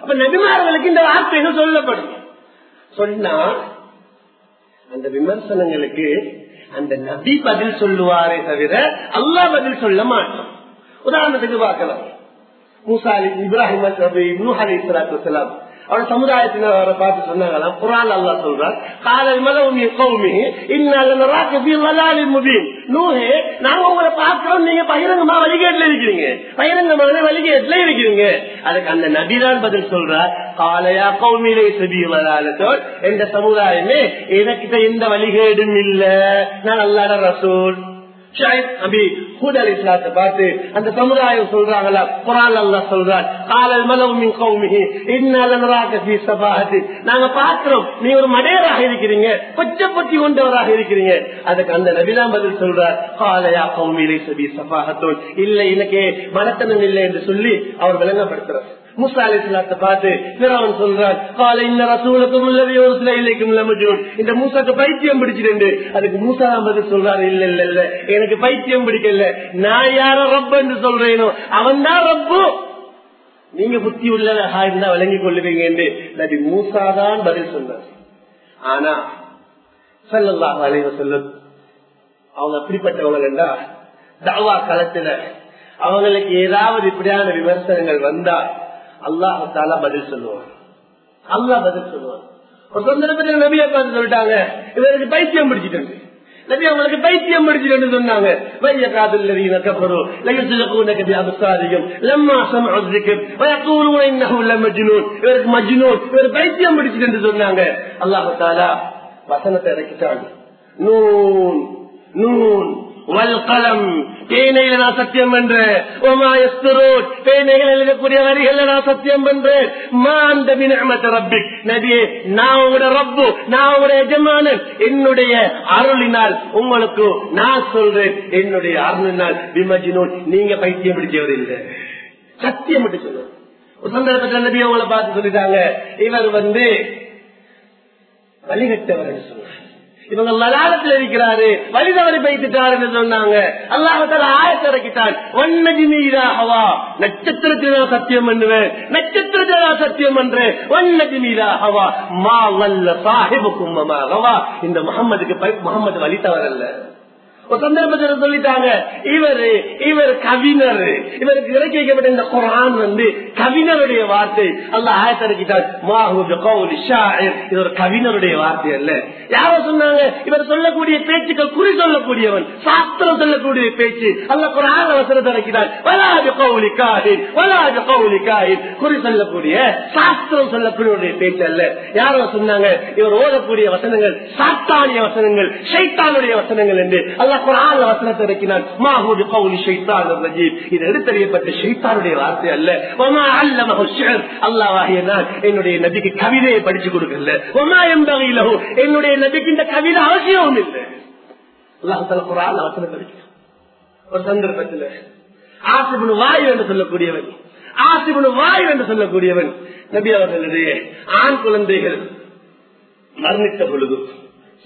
அப்ப நபிமார்களுக்கு இந்த வார்த்தைகள் சொல்லப்படும். சொன்னா அந்த விமர்சனங்களுக்கு அந்த நபி பதில் சொல்லுவாரே தவிர அல்லா பதில் சொல்ல மாட்டோம் உதாரணத்துக்கு பார்க்கலாம். மூசா அலி இப்ராஹிம் நூஹ் அலி இஸ்லாத்து வலாம் அவரோட சமுதாயத்தினரை பார்த்து சொன்னாங்களாம் குரான் அல்லா சொல்றான் காலல் மலவும் கௌமி இந்நாள் முபீன். நூஹே நாங்க உங்களை பார்க்கிறோம் நீங்க பகிரங்கமா வழிகேட்டுல இருக்கிறீங்க. பகிரங்கமான வழிகேட்டுல இருக்கிறீங்க. அதுக்கு அந்த நபிதான் பதில் சொல்றார் காலையா கௌமிலை செபி வலாலத்தோர் எந்த சமுதாயமே எனக்கிட்ட எந்த வழிகேடும் இல்ல. நான் அல்லாட ரசூல். பார்த்து அந்த சமுதாயம் சொல்றாங்களா? குரான் அல்லா சொல்றார் காலல் மலவுமின் கௌமிகி நாங்க பாக்குறோம் நீ ஒரு மடையராக இருக்கிறீங்க கொச்சப்பட்டி கொண்டவராக இருக்கிறீங்க. அதுக்கு அந்த நபிலாம் பதில் சொல்றார் காலையா கௌமிலை சபி சபாகத்தோல் இல்லை எனக்கு மனத்தனம் இல்லை என்று சொல்லி அவர் விளங்கப்படுத்துறார். முசா அலிஸ்லாத்தை பார்த்து பிறவன் சொல்றான் காலை இந்த ரசூலுக்கும் உள்ளவே ஒரு சில இல்லைக்கும் மஜூன் இந்த மூசாக்கு பைத்தியம் பிடிச்சிருந்து அதுக்கு மூசா பதில் சொல்றாரு இல்ல இல்ல இல்ல எனக்கு பைத்தியம் பிடிக்கல. நான் யார ரப்ப என்று சொல்றேனோ அவன் தான் ரப்பு. நீங்க புத்தி உள்ளதா இருந்தா விளங்கிக் கொள்ளுவீங்க என்று நபி மூசாதான் பதில் சொன்னார். ஆனா சல்லாஹ் அலைவ சொல்லும் அவங்க அப்படிப்பட்டவங்க தாவா களத்துல அவங்களுக்கு ஏதாவது இப்படியான விமர்சனங்கள் வந்தா அல்லாஹால பதில் சொல்லுவான் அல்லாஹ் பதில் சொல்லுவான் ஒரு சொந்த பார்த்து சொல்லிட்டாங்க இவருக்கு பைத்தியம் பிடிச்சிட்டு நபி அவங்களுக்கு பைத்தியம் பிடிச்சிட்டு சொன்னாங்க. வைய காதல் நதியின கபரு லயசுலகூன கபி அபசாரியும் லம்மா சம் அஸ்ரிக்கும் வயக்கூலுன இன்னஹு லமஜ்னூன் இவருக்கு மஜ்னூன் இவர் பைத்தியம் பிடிச்சிட்டு சொன்னாங்க. அல்லாஹ் தஆலா வசனத்தை இறக்கிட்டாங்க. நூன். வல்கலம் பேனையில நான் சத்தியம் பண்றேன் பேனைகள் எழுதக்கூடிய வரிகள் நான் சத்தியம் பண்றேன் மாந்த மினமத்த ரப்பி நபியே நான் உங்களோட ரப்பு நான் உங்களோட எஜமானன். என்னுடைய அருளினால் உங்களுக்கு நான் சொல்றேன். என்னுடைய அருளினால் விமஜினோன் நீங்க பைத்தியம் பிடிச்சவர் இல்லை. சத்தியம் மட்டும் சொல்லுவோம் ஒரு சந்தர்ப்பத்தில் நபி அவங்களை பார்த்து சொல்லிட்டாங்க. இவர் வந்து வழிகட்டவர் சொன்னார் இவங்க மலாலத்தில் இருக்கிறாரு வழிதவரை பைத்துட்டார் என்று சொன்னாங்க. அல்லாஹால ஆயத்தை இறக்கிட்டான். மீதாகவா நட்சத்திரத்தில் சத்தியம் பண்ணுவேன். நட்சத்திரத்தில் நான் சத்தியம் பண்றேன். ஒன்னதி மா வல்ல சாஹிபுக்கும் இந்த முகம்மதுக்கு முகமது வழி தவறல்ல சந்தர்ப்பத்தில் சொல்லிட்டாங்க இவரு இவர் கவிஞர். இவருக்கு இறக்கி வைக்கப்பட்ட இந்த குரான் வந்து கவிஞருடைய வார்த்தை. அல்ல ஆயத்திறக்கிட்டார் இது ஒரு கவிஞருடைய வார்த்தை அல்ல. யார சொன்னாங்க இவர் சொல்லக்கூடிய பேச்சுக்கள் குறி சொல்லக்கூடியவன் சாஸ்திரம் சொல்லக்கூடிய பேச்சு. அல்ல குரான் அவசரத்தை இறக்கிட்டார் வலாஜ கௌலி காஹின் வலாஜ கௌலி காஹின் குறி சொல்லக்கூடிய சாஸ்திரம் சொல்லக்கூடிய பேச்சு அல்ல. யாரோ சொன்னாங்க இவர் ஓதக்கூடிய வசனங்கள் சாத்தானிய வசனங்கள் சைத்தானுடைய வசனங்கள் என்று. அல்ல குரான் வசனத்தை மாஹூது ஷைத்தான் இது எடுத்தறியப்பட்ட ஷைத்தானுடைய வார்த்தை அல்ல. ஒமா அல்ல மஹுஷர் நான் என்னுடைய நபிக்கு கவிதையை படிச்சு கொடுக்கல. ஒமா எம்பகையிலோ என்னுடைய நபிக்கு இந்த கவிதை அவசியம் இல்லை. அல்லாஹால குரான் வசனத்தை ஒரு சந்தர்ப்பத்தில் ஆசிபுன் வாயு என்று சொல்லக்கூடியவன். ஆசிபுன் வாயு என்று சொல்லக்கூடியவன். நபி அவர்களுடைய ஆண் குழந்தைகள் மரணித்த பொழுது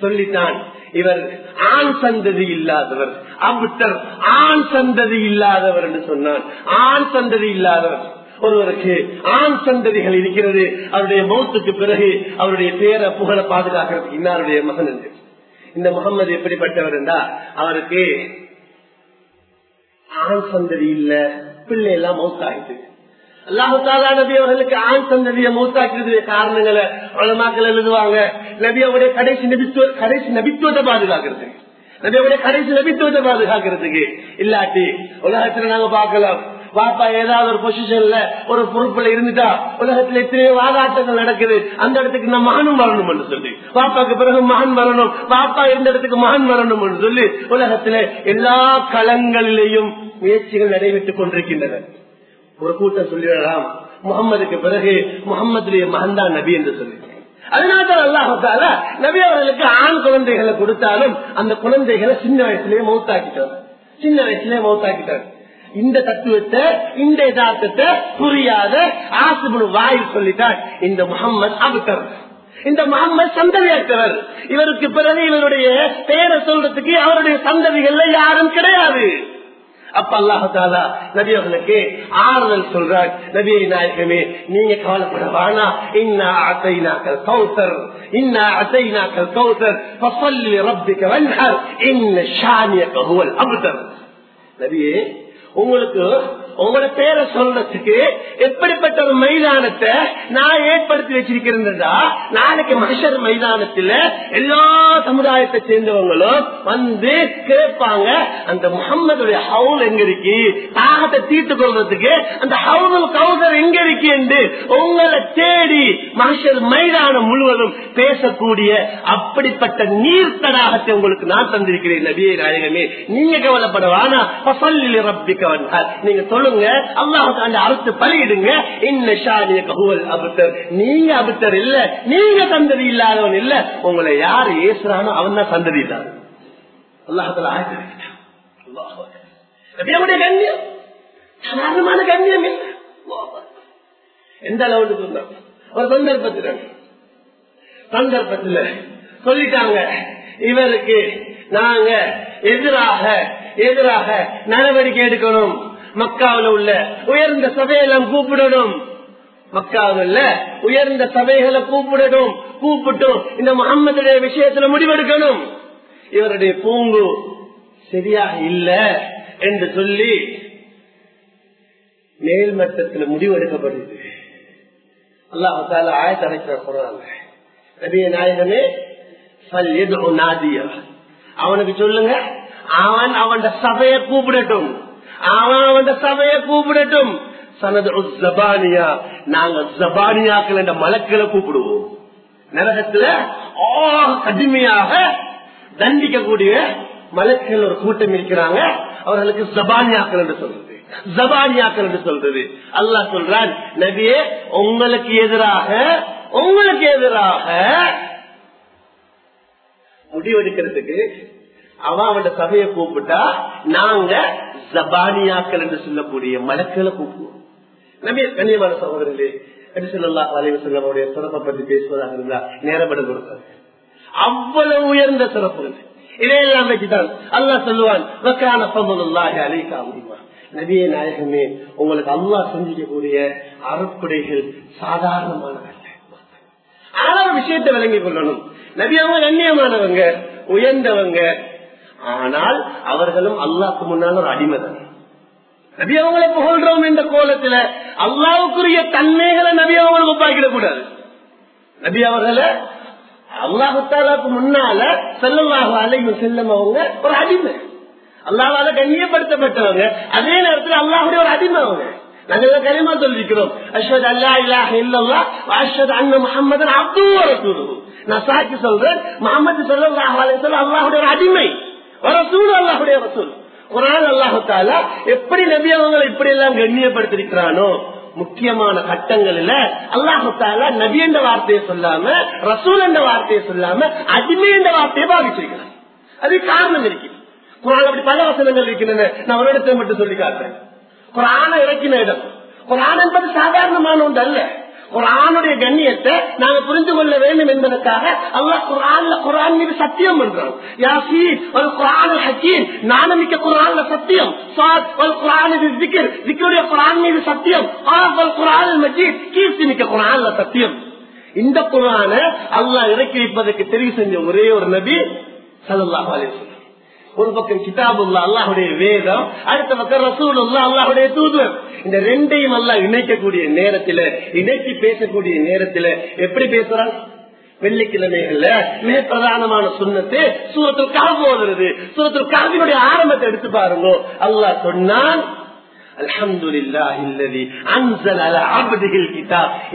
சொல்லித்தான். இவர் ஆண் சந்ததி இல்லாதவர். அபுத்தர் ஆண் சந்ததி இல்லாதவர் என்று சொன்னான் ஆண் சந்ததி இல்லாதவர். ஒருவருக்கு ஆண் சந்ததிகள் இருக்கிறது. அவருடைய மௌத்துக்கு பிறகு அவருடைய பேர புகழ பாதுகாக்கிறது இன்னாருடைய மகன் என்று. இந்த முகமது எப்படிப்பட்டவர் என்றா அவருக்கு ஆண் சந்ததி இல்ல பிள்ளை எல்லாம் மௌத்தாயிட்டு. நபி அவர்களுக்கு ஆண் சந்ததியை காரணங்களை உலமாக்கள் எழுதுவாங்க. நபி அவருடைய கடைசி நபித்துவ கடைசி நபித்துவத்தை பாதுகாக்கிறது. நபி அவருடைய கடைசி நபித்துவத்தை பாதுகாக்கிறதுக்கு. இல்லாட்டி உலகத்துல நாங்க பாப்பா ஏதாவது ஒரு பொசிஷன்ல ஒரு பொறுப்புல இருந்துட்டா உலகத்துல எத்தனையோ வாதாட்டங்கள் நடக்குது. அந்த இடத்துக்கு நான் மகனும் வரணும் சொல்லி. பாப்பாக்கு பிறகு மகன் வரணும். பாப்பா இருந்த இடத்துக்கு மகன் வரணும் சொல்லி உலகத்துல எல்லா களங்களிலேயும் முயற்சிகள் நடைபெற்றுக் கொண்டிருக்கின்றன. ஒரு கூட்டம் சொல்லிவிடலாம் முகம்மதுக்கு பிறகு முகம்மதுடைய மகந்தா நபி என்று சொல்லி அதனால்தான் அல்லாஹால நபி அவர்களுக்கு ஆண் குழந்தைகளை கொடுத்தாலும் அந்த குழந்தைகளை சின்ன வயசுலயே மௌத்தாக்கிட்டார். சின்ன வயசுலயே மௌத்தாக்கிட்டார். இந்த தத்துவத்தை இந்த யதார்த்தத்தை புரியாத ஆசுபுடு வாய் சொல்லிட்டார் இந்த முகம்மது அபுத்தர் இந்த முகம்மது சந்ததியற்றவர் இவருக்கு பிறகு இவருடைய பேரை சொல்றதுக்கு அவருடைய சந்ததிகள்ல யாரும் கிடையாது. அப்ப அல்லாஹாலா நபி அவர்களுக்கு ஆறுதல் சொல்றார். நபியை நாயகமே நீங்க கவலைப்பட வேணா இன்னா அசைனாக்கள் கௌசர் இன்னா அசைனாக்கள் கௌசர் ஃபஸல்லி ரப்பிக வன்ஹர் இன்ன ஷானியக ஹுவல் அப்தர். நபியே உங்களுக்கு உங்களோட பேரை சொல்றதுக்கு எப்படிப்பட்ட ஒரு மைதானத்தை நான் ஏற்படுத்தி வச்சிருக்கிறேன்டா நாளைக்கு மனுஷர் மைதானத்துல எல்லா சமுதாயத்தை சேர்ந்தவங்களும் வந்து கேட்பாங்க அந்த முகம்மதுடைய ஹவுல் எங்க இருக்கு? தாகத்தை தீர்த்து கொள்றதுக்கு அந்த ஹவுல் கவுசர் எங்க இருக்கு என்று உங்களை தேடி மனுஷர் மைதானம் முழுவதும் பேசக்கூடிய அப்படிப்பட்ட நீர் தடாகத்தை உங்களுக்கு நான் தந்திருக்கிறேன் நபியை நாயகமே. நீங்க கவலைப்படவானா? ரப்பிக்க வந்தார் நீங்க சொல்லுங்க அல்லாஹுக்கு அந்த அறுத்து பலியிடுங்க. நீங்க அபுத்தர் இல்ல. நீங்க சந்ததி இல்லாதவன் இல்ல. உங்களை யாரு ஏசுறானோ அவன் தான் சந்ததி இல்லாத அல்லாஹத்துல ஆயிரத்தி கண்ணியம்? சாதாரணமான கண்ணியம் இல்ல. எந்த அளவுக்கு சொன்ன ஒரு சந்தர்ப்பத்தில். சந்தர்ப்பத்தில் சொல்லிட்டாங்க. இவருக்கு நாங்க எதிராக எதிராக நடவடிக்கை எடுக்கணும். மக்காவில உள்ள உயர்ந்த சபையெல்லாம் கூப்பிடணும். மக்காவில் உயர்ந்த சபைகளை கூப்பிடணும். கூப்பிட்டும் இந்த முகம்மதுடைய விஷயத்துல முடிவெடுக்கணும். இவருடைய பூங்கு சரியாக இல்ல என்று சொல்லி மேல்மட்டத்தில் முடிவெடுக்கப்படுது. அல்லாஹால ஆயத்தடைக்கிற சொல்றாங்க நபிய நாயகமே நாதியா. அவனுக்கு சொல்லுங்க அவன் அவன் சபையை கூப்பிடட்டும். அவன் அவன் சபையை கூப்பிடட்டும். சனது ஜபானியா. நாங்க ஜபானியாக்கள் என்ற மலக்களை கூப்பிடுவோம். நரகத்துல கடுமையாக தண்டிக்கக்கூடிய மலக்கள் ஒரு கூட்டம் இருக்கிறாங்க. அவர்களுக்கு ஜபானியாக்கள் என்று சொல்றது. ஜபானியாக்கள் என்று சொல்றது. அல்லா சொல்றான் நபியே உங்களுக்கு எதிராக உங்களுக்கு எதிராக முடிவெடுக்கிறதுக்கு அவன் அவன் சபையை கூப்பிட்டா நாங்க ஜபானியாக்கள் என்று சொல்லக்கூடிய மலக்களை கூப்பிடுவோம். நபிய கண்ணியமான சகோதரர்களே அடிசல்லா அலைவசல்லமுடைய சிறப்பை பற்றி பேசுவதாக இருந்தா நேரப்பட கொடுத்தாரு. அவ்வளவு உயர்ந்த சிறப்புகள் இதையெல்லாம் வச்சுதான் அல்லா சொல்லுவான் நபிய நாயகமே உங்களுக்கு அல்லா செஞ்சிக்கக்கூடிய அறக்குடைகள் சாதாரணமானவர்கள் ஆனா ஒரு விஷயத்தை விளங்கிக் கொள்ளணும். நபி அவங்க கண்ணியமானவங்க உயர்ந்தவங்க ஆனால் அவர்களும் அல்லாக்கு முன்னால் ஒரு அடிமைதான் நபி அவங்களை புகழ்றோம் என்ற கோலத்துல அல்லாவுக்குரிய தன்மைகளை நபி அவங்களுக்கு ஒப்பாக்கிடக் கூடாது. நபி அவர்களை அல்லாஹாலாக்கு முன்னால செல்லமாக அலையும் செல்லம் அவங்க ஒரு அடிமை. அல்லாவால கண்ணியப்படுத்தப்பட்டவங்க. அதே நேரத்தில் அல்லாஹுடைய ஒரு அடிமை அவங்க. நாங்கள் கரிமா சொல்லிக்கிறோம் அஸ்வத் அல்லா இல்லாஹ இல்லல்லா அஸ்வத் அண்ணன் முகமது அப்துல் நான் சாட்சி சொல்றேன். முகமது செல்லம் அல்லாஹுடைய ஒரு அடிமை. ரசூல் அல்லாஹுடைய ரசூல். குரான் அல்லாஹ் எப்படி நபி அவங்களை இப்படி எல்லாம் கண்ணியப்படுத்திருக்கிறானோ முக்கியமான கட்டங்களில் அல்லாஹால நபி என்ற வார்த்தையை சொல்லாம ரசூல் என்ற வார்த்தையை சொல்லாம அடிமை என்ற வார்த்தையை பாவிச்சிருக்கிறார். அது காரணம் இருக்கு. குரான் அப்படி பல வசனங்கள் இருக்கின்றன. நான் ஒரு இடத்தை மட்டும் சொல்லி காட்டுறேன். குரான இறக்கின இடம். குரான் என்பது சாதாரணமான ஒன்று அல்ல. குரானுடைய கண்ணியத்தை நாங்க புரிந்து கொள்ள வேண்டும் என்பதற்காக அல்லாஹ் குரான்ல குரான் மீது சத்தியம் பண்றோம். யாசி ஒரு குரான் ஹக்கீம் நாணமிக்க குரான்ல சத்தியம். சாத் ஒரு குரான் ஜிக்கர் ஜிக்கருடைய குரான் மீது சத்தியம். ஆஃப் குரான் மஜீத் கீர்த்தி மிக்க குரான்ல சத்தியம். இந்த குரான அல்லாஹ் இறக்கி வைப்பதற்கு தெரிவு செஞ்ச ஒரே ஒரு நபி சல்லாஹ் அலிஸ்லாம் ஒரு பக்கம் கிதாபுல்லா அல்லாஹுடைய வேதம் அடுத்த பக்கம் ரசூலுல்லா அல்லாஹுடைய தூதுவர். இந்த ரெண்டையும் எல்லாம் இணைக்கக்கூடிய நேரத்துல இணைச்சி பேசக்கூடிய நேரத்துல எப்படி பேசுறாங்க வெள்ளிக்கிழமைகள்ல மிக பிரதானமான சுண்ணத்து சூரத்தில் காவு ஓதுறது. சூரத்தில் காவினுடைய ஆரம்பத்தை எடுத்து பாருங்க. அல்லாஹ் சொன்னான்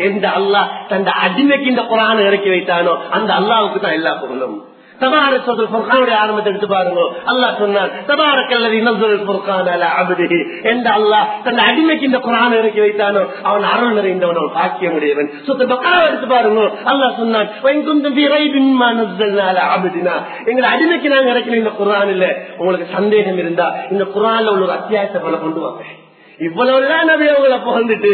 எந்த அல்லாஹ் தந்த அடிமைக்கு இந்த குரான் இறக்கி வைத்தானோ அந்த அல்லாவுக்கு தான் எல்லா பொருளும். புகழும் ஆரம்பத்தை எடுத்து பாருங்க. அல்லா சொன்னார் எந்த அல்லாஹ் தன் அடிமைக்கு இந்த குரான் இறக்கி வைத்தானோ அவன் அருள் நிறைந்தவன் அவன் பாக்கிய முடியவன் சுத்த பக்காவை எடுத்து பாருங்க. அல்லா சொன்னான் எங்களை அடிமைக்கு நாங்க இறக்கின இந்த குரான் இல்ல உங்களுக்கு சந்தேகம் இருந்தா இந்த குரான்ல உள்ள ஒரு அத்தியாயத்தை போல கொண்டு வாங்க. இவ்வளவுதான் நபி அவங்களை புகழ்ந்துட்டு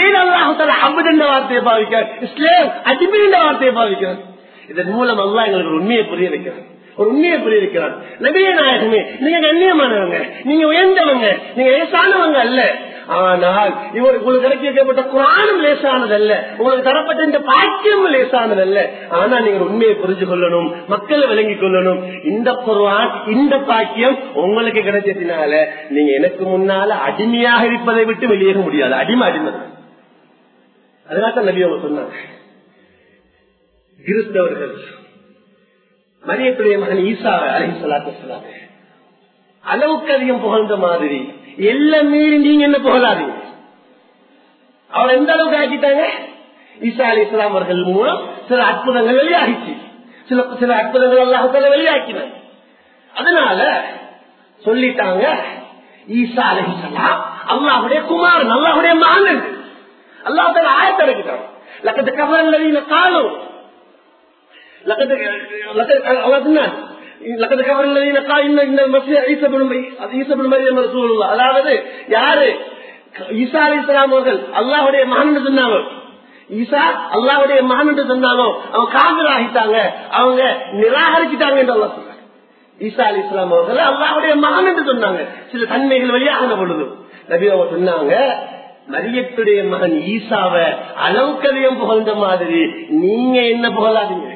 ஏன் அல்லாஹ் அபுத் என்ற வார்த்தையை பாவிக்கிறார்? இஸ்லேம் அடிமை என்ற வார்த்தையை பாவிக்கிறார். இதன் மூலம் அல்லா எங்களுக்கு ஒரு உண்மையை புரிய வைக்கிறார். ஒரு உண்மையை புரிய வைக்கிறார். நபிய நாயகமே நீங்க கண்ணியமானவங்க நீங்க உயர்ந்தவங்க நீங்க லேசானவங்க அல்ல. ஆனால் இவர் உங்களுக்கு கிடைக்கப்பட்ட குரானும் லேசானது அல்ல. உங்களுக்கு தரப்பட்ட இந்த பாக்கியமும் லேசானது அல்ல. ஆனா நீங்க உண்மையை புரிஞ்சு கொள்ளணும் மக்களை விளங்கிக் கொள்ளணும். இந்த குரான் இந்த பாக்கியம் உங்களுக்கு கிடைச்சதுனால நீங்க எனக்கு முன்னால அடிமையாக இருப்பதை விட்டு வெளியேற முடியாது. அடிமை அடிமை. அதனால தான் நபி அவங்க சொன்னாங்க. கிறிஸ்தவர்கள் மரியத்துடைய மகன் ஈசா அலி சொல்லாத்த அளவுக்கு அதிகம் புகழ்ந்த மாதிரி எல்லாம் மீறி நீங்க என்ன புகழாதீங்க. அவளை எந்த அளவுக்கு ஆக்கிட்டாங்க? ஈசா அலி இஸ்லாம் அவர்கள் மூலம் சில அற்புதங்கள் வெளியாகிச்சு. சில சில அற்புதங்கள் அல்லாஹால வெளியாக்கினாங்க அதனால சொல்லிட்டாங்க ஈசா அலி இஸ்லாம் அல்லாஹுடைய குமாரன் அல்லாஹுடைய மகன் அல்லாஹால ஆயத்தை லக்கத்து கவர்ல காலம் لقد لقد لقد كفر الذين قالوا ان المسيح عيسى بن عيسى بن مريم رسول الله அதாவது யாரு ஈசா அலி இஸ்லாம் அவர்கள் அல்லாஹுடைய மகன் சொன்னாங்க ஈசா அல்லாஹுடைய மகன் சொன்னாலும் அவங்க காதல் ஆகிட்டாங்க அவங்க நிராகரிச்சுட்டாங்க என்று அல்லா சொன்னாங்க ஈசா அலி இஸ்லாம் அவர்கள் அல்லாஹுடைய மகன் என்று சொன்னாங்க சில தன்மைகள் வெளியாக பொழுது நபி அவங்க சொன்னாங்க மரியத்துடைய மகன் ஈசாவ அளவுக்கதையும் புகழ்ந்த மாதிரி நீங்க என்ன புகழாதீங்க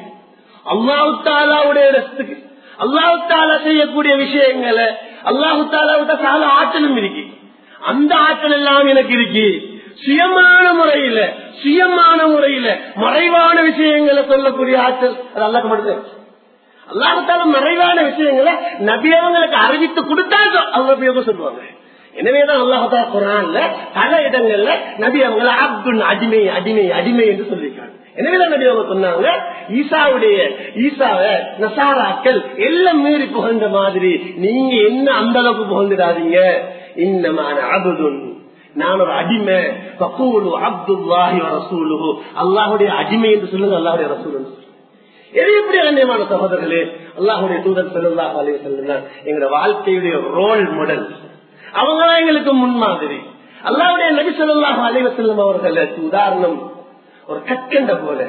அல்லாஹுத்தாலாவுடைய ரசத்துக்கு அல்லாஹாலா செய்யக்கூடிய விஷயங்களை அல்லாஹாலாவிட்ட சால ஆற்றலும் இருக்கு. அந்த ஆற்றல் எல்லாம் எனக்கு இருக்கு. சுயமான முறையில சுயமான முறையில மறைவான விஷயங்களை சொல்லக்கூடிய ஆற்றல் அது அல்லாஹ் மட்டும் அல்லாஹால மறைவான விஷயங்களை நபியவங்களுக்கு அறிவித்து கொடுத்தாங்க அவங்க சொல்லுவாங்க. எனவேதான் அல்லாஹா குரான்ல பல இடங்கள்ல நபி அவங்களை அப்துல் அடிமை அடிமை அடிமை என்று சொல்லியிருக்காங்க. எனவேதான் நபி அவங்க சொன்னாங்க? ஈசாவுடைய ஈசாவை நசாராக்கள் எல்லாம் மீறி புகழ்ந்த மாதிரி நீங்க என்ன அந்த அளவுக்கு புகழ்ந்துடாதீங்க. இன்னமான அபுதுன். நான் ஒரு அடிமை. பக்கூலு அப்துல்லாஹி ரசூலுஹு. அல்லாஹுடைய அடிமை என்று சொல்லுங்க அல்லாஹுடைய ரசூல் எது எப்படி அந்நியமான சகோதரர்களே? அல்லாஹுடைய தூதர் செல்லாஹ் அலைய செல்லுங்க எங்களோட வாழ்க்கையுடைய ரோல் மாடல் அவங்கதான் எங்களுக்கு முன்மாதிரி. அல்லாவுடைய நபி சொல்லாஹ் அலைவ செல்லும் அவர்களுக்கு உதாரணம் ஒரு கற்கண்ட போல.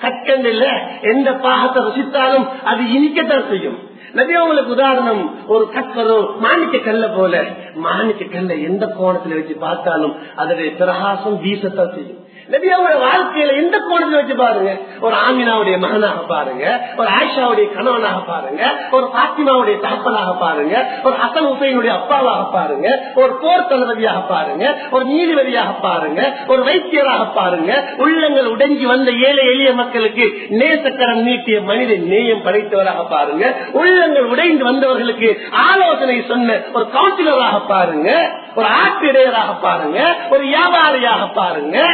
கற்கண்டில் எந்த பாகத்தை ருசித்தாலும் அது இனிக்கத்தான் செய்யும். நபி அவங்களுக்கு உதாரணம் ஒரு கற்பதோ மாணிக்க கல்ல போல. மாணிக்க கல்ல எந்த கோணத்துல வச்சு பார்த்தாலும் அதனுடைய பிரகாசம் வீசத்தான் செய்யும். நபியாவோட வாழ்க்கையில எந்த கோணத்துல வச்சு பாருங்க. ஒரு ஆமினாவுடைய மகனாக பாருங்க. ஒரு ஆயிஷாவுடைய கணவனாக பாருங்க. ஒரு பாத்திமாவுடைய தகப்பனாக பாருங்க. ஒரு ஹசன் உசைனுடைய அப்பாவாக பாருங்க. ஒரு போர் தளபதியாக பாருங்க. ஒரு நீதிபதியாக பாருங்க. ஒரு வைத்தியராக பாருங்க. உள்ளங்கள் உடஞ்சி வந்த ஏழை எளிய மக்களுக்கு நேசக்கரம் நீட்டிய மனித நேயம் படைத்தவராக பாருங்க. உள்ளங்கள் உடைந்து வந்தவர்களுக்கு ஆலோசனை சொன்ன ஒரு கவுன்சிலராக பாருங்க. ஒரு ஆட்டிடையராக பாருங்க. ஒரு வியாபாரியாக பாருங்க.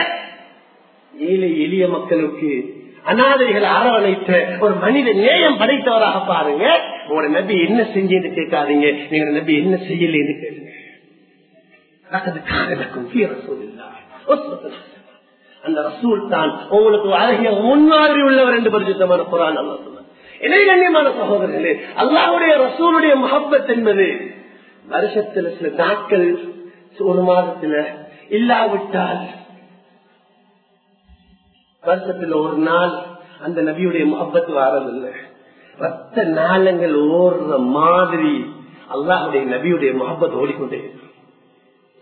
ஏழை எளிய மக்களுக்கு அனாதைகள் அரவணைத்த ஒரு மனித நேயம் படைத்தவராக பாருங்க. உங்களோட நபி என்ன செஞ்சேன்னு கேட்காதீங்க. நீங்க நபி என்ன செய்யலன்னு கேளுங்க. அந்த ரசூல் தான் உங்களுக்கு அழகிய முன்மாதிரி உள்ளவர் என்று பரிசுத்தமான குரான் அல்ல சொன்னார் இணை கண்ணியமான சகோதரர்களே அல்லாவுடைய ரசூலுடைய மஹப்பத் என்பது வருஷத்துல சில நாட்கள் ஒரு மாதத்துல இல்லாவிட்டால் வருஷத்துல ஒரு நாள் அந்த நபியுடைய முகப்பத்து வாரதில்லை. ரத்த நாளங்கள் ஓடுற மாதிரி அல்லாஹுடைய நபியுடைய முகப்பத் ஓடிக்கொண்டே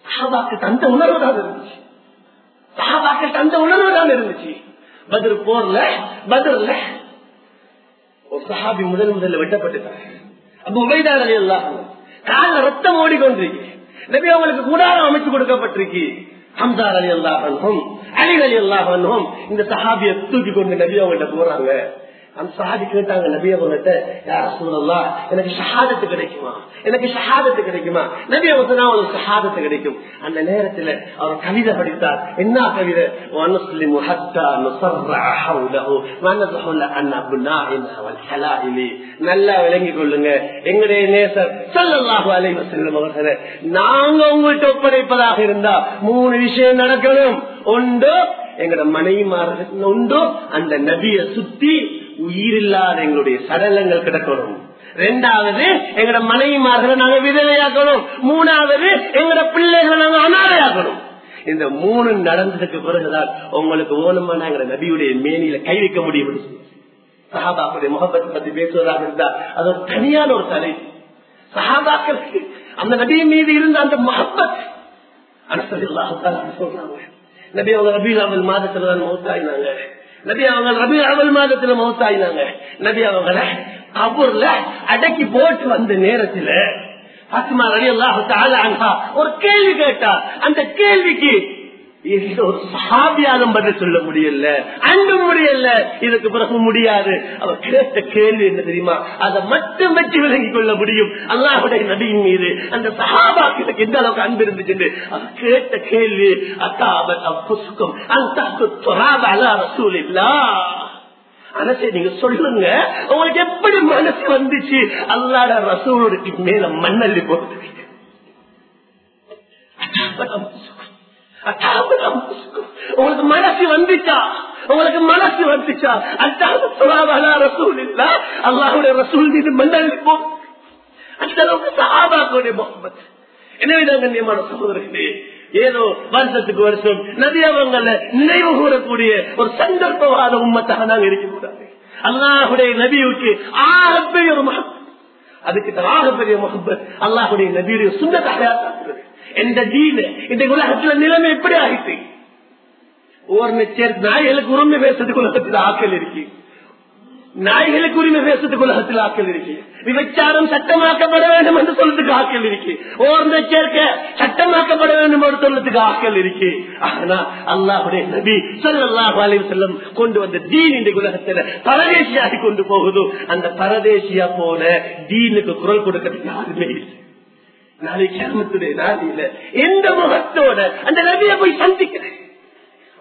சஹாபாக்கு தந்த உணர்வு தான் இருந்துச்சு. சஹாபாக்கு தந்த உணர்வு தான் இருந்துச்சு. பதில் போர்ல பதில் ஒரு சஹாபி முதல் முதல்ல வெட்டப்பட்டுட்டாங்க அப்ப உபைதார் அல்லாஹ் கால ரத்தம் ஓடிக்கொண்டிருக்கு. நபி அவங்களுக்கு கூடாரம் அமைச்சு கொடுக்கப்பட்டிருக்கு. ஹம்சார் அலி அல்லாஹ் அலி அலி அல்லாஹ் இந்த சஹாபிய தூக்கி கொண்டு நபி அவங்கள்ட்ட போறாங்க. அன்சாரி கேட்டாங்க நபி அவங்கள்ட்ட யார் சூழலாம் எனக்கு ஷஹாதத்து கிடைக்குமா? எனக்கு ஷஹாதத்து கிடைக்குமா? நபி அவங்க அவங்களுக்கு ஷஹாதத்து கிடைக்கும். அந்த நேரத்துல அவர் கவிதை படித்தார். என்ன கவிதை? நல்லா விளங்கி கொள்ளுங்க. எங்களுடைய நேசர் சல்லாஹு அலைவ செல்லும் அவர்களே நாங்க உங்கள்கிட்ட ஒப்படைப்பதாக இருந்தா மூணு விஷயம் நடக்கணும். ஒன்று எங்களோட மனைவிமார்கள் ஒன்று அந்த நபியை சுத்தி உயிரில்லாத எங்களுடைய சடலங்கள் கிடக்கணும். ரெண்டாவது எங்கட மனைவிமார்களை நாங்க விதவையாக்கணும். மூணாவது எங்கட பிள்ளைகளை நாங்க அனாதையாக்கணும். இந்த மூணு நடந்ததுக்கு பிறகுதான் உங்களுக்கு ஓனமா நாங்க நபியுடைய மேனியில கை வைக்க முடியும் சஹாபாக்களுடைய முகப்பத்தை பத்தி பேசுவதாக இருந்தா அது ஒரு தனியான ஒரு தலை. சஹாபாக்களுக்கு அந்த நபி மீது இருந்த அந்த மகப்பத். அனுசரில்லாஹ் சொல்றாங்க. நபி அவங்க நபி மாதத்துல தான் மௌத்தாயினாங்க. நபி அவங்க ரபி அவல் மாதத்துல மௌத்தாயினாங்க நபி அவங்கள கபூர்ல அடக்கி போட்டு வந்த நேரத்துல ரவி ஒரு கேள்வி கேட்டா அந்த கேள்விக்கு சாபியாலும் பதில் சொல்ல முடியல அன்பும் முடியல இதுக்கு பிறகு முடியாது. அவர் கேட்ட கேள்வி என்ன தெரியுமா? அதை மட்டும் வச்சு விளங்கிக் கொள்ள முடியும். அல்லாஹுடைய நபியின் மீது அந்த சஹாபாக்களுக்கு எந்த அளவுக்கு அன்பு இருந்துச்சு அவர் கேட்ட கேள்வி அத்தாபத் அப்புசுக்கும் அந்த அலா ரசூல் இல்லா மனசை நீங்க சொல்லுங்க. உங்களுக்கு எப்படி மனசு வந்துச்சு? அல்லாட ரசூலுக்கு மேல மண்ணல்லி போட்டு உங்களுக்கு மனசு வந்துச்சா? உங்களுக்கு மனசு வந்துச்சா? அல்லாஹ் ரசூல் இல்ல அல்லாஹுடைய ரசூல் மீது மண்ணல்லி போ அந்த அளவுக்கு சஹாபாக்குடைய எனவே நாங்கள் கண்ணியமான சகோதரர்களே ஏதோ வருஷத்துக்கு வருஷம் நதி நினைவு கூறக்கூடிய ஒரு சந்தர்ப்பவாத உண்மத்தாக நாங்கள் இருக்கக்கூடாது. அல்லாஹுடைய நபியுக்கு ஆகப்பெரிய ஒரு மகம் அதுக்கு ஆகப்பெரிய முகப்பத் அல்லாஹுடைய நபியுடைய சுந்ததாக எந்த தீனு இந்த உலகத்துல நிலைமை எப்படி ஆகிட்டு ஓர் சேர்த்து நாய்களுக்கு உரிமை பேசுறதுக்கு உலகத்தில் ஆக்கல் இருக்கு நாய்களுக்கு உரிமை பேசுறதுக்கு உலகத்தில் ஆக்கல் இருக்கு விபச்சாரம் சட்டமாக்கப்பட வேண்டும் என்று சொல்றதுக்கு ஆக்கல் இருக்கு ஓர்ந்த சேர்க்க சட்டமாக்கப்பட வேண்டும் என்று சொல்றதுக்கு ஆக்கல் இருக்கு ஆனா அல்லாஹுடைய நபி சொல்லாஹு அலைஹி செல்லம் கொண்டு வந்த தீன் இந்த உலகத்துல பரதேசியாக கொண்டு போகுது அந்த பரதேசியா போல தீனுக்கு குரல் கொடுக்கறதுக்கு யாருமே இல்லை நாளை கேமத்துடைய நாளில எந்த முகத்தோட அந்த நபிய போய் சந்திக்கிறேன்.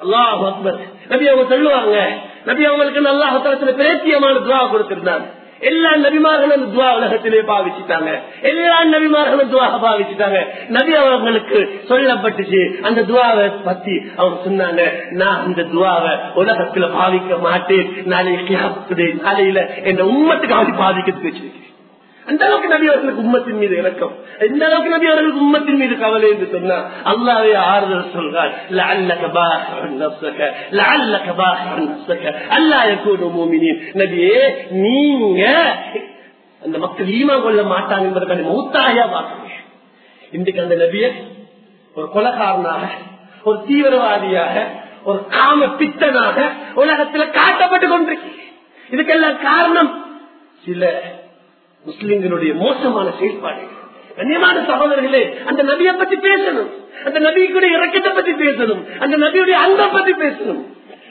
அல்லாஹ் அக்பர். நபி அவங்க சொல்லுவாங்க. நபி அவங்களுக்கு அல்லாஹத்துல பிரேத்தியமான துவா கொடுத்திருந்தாங்க எல்லா நபிமார்களும் துவா உலகத்திலே பாவிச்சுட்டாங்க. எல்லா நபிமார்களும் துவா பாவிச்சுட்டாங்க. நபி அவங்களுக்கு சொல்லப்பட்டுச்சு அந்த துவாவை பத்தி அவங்க சொன்னாங்க. நான் அந்த துவாவை உலகத்துல பாவிக்க மாட்டேன். நாளைக்கு நாளையில என் உம்மத்துக்கு பாதிக்கிறதுக்கு எந்த அந்த அளவுக்கு நபி அவர்களுக்கு உம்மத்தின் மீது இறக்கம் எந்த அளவுக்கு நபி அவர்களுக்கு உம்மத்தின் மீது கவலை என்று சொன்னா அல்லாவே ஆறுதல் சொல்றார் நபியே நீங்க அந்த மக்கள் ஈமா கொள்ள மாட்டாங்க என்பதற்கான மூத்தாயா பார்க்கணும். இன்றைக்கு அந்த நபிய ஒரு கொலகாரனாக ஒரு தீவிரவாதியாக ஒரு காம பித்தனாக உலகத்துல காட்டப்பட்டு கொண்டிருக்கு இதுக்கெல்லாம் காரணம் சில முஸ்லிம்களுடைய மோசமான செயல்பாடுகள் கண்ணியமான சகோதரர்களே அந்த நபியை பத்தி பேசணும். அந்த நபிக்குடைய இறக்கத்தை பத்தி பேசணும். அந்த நபியுடைய அன்பை பத்தி பேசணும்.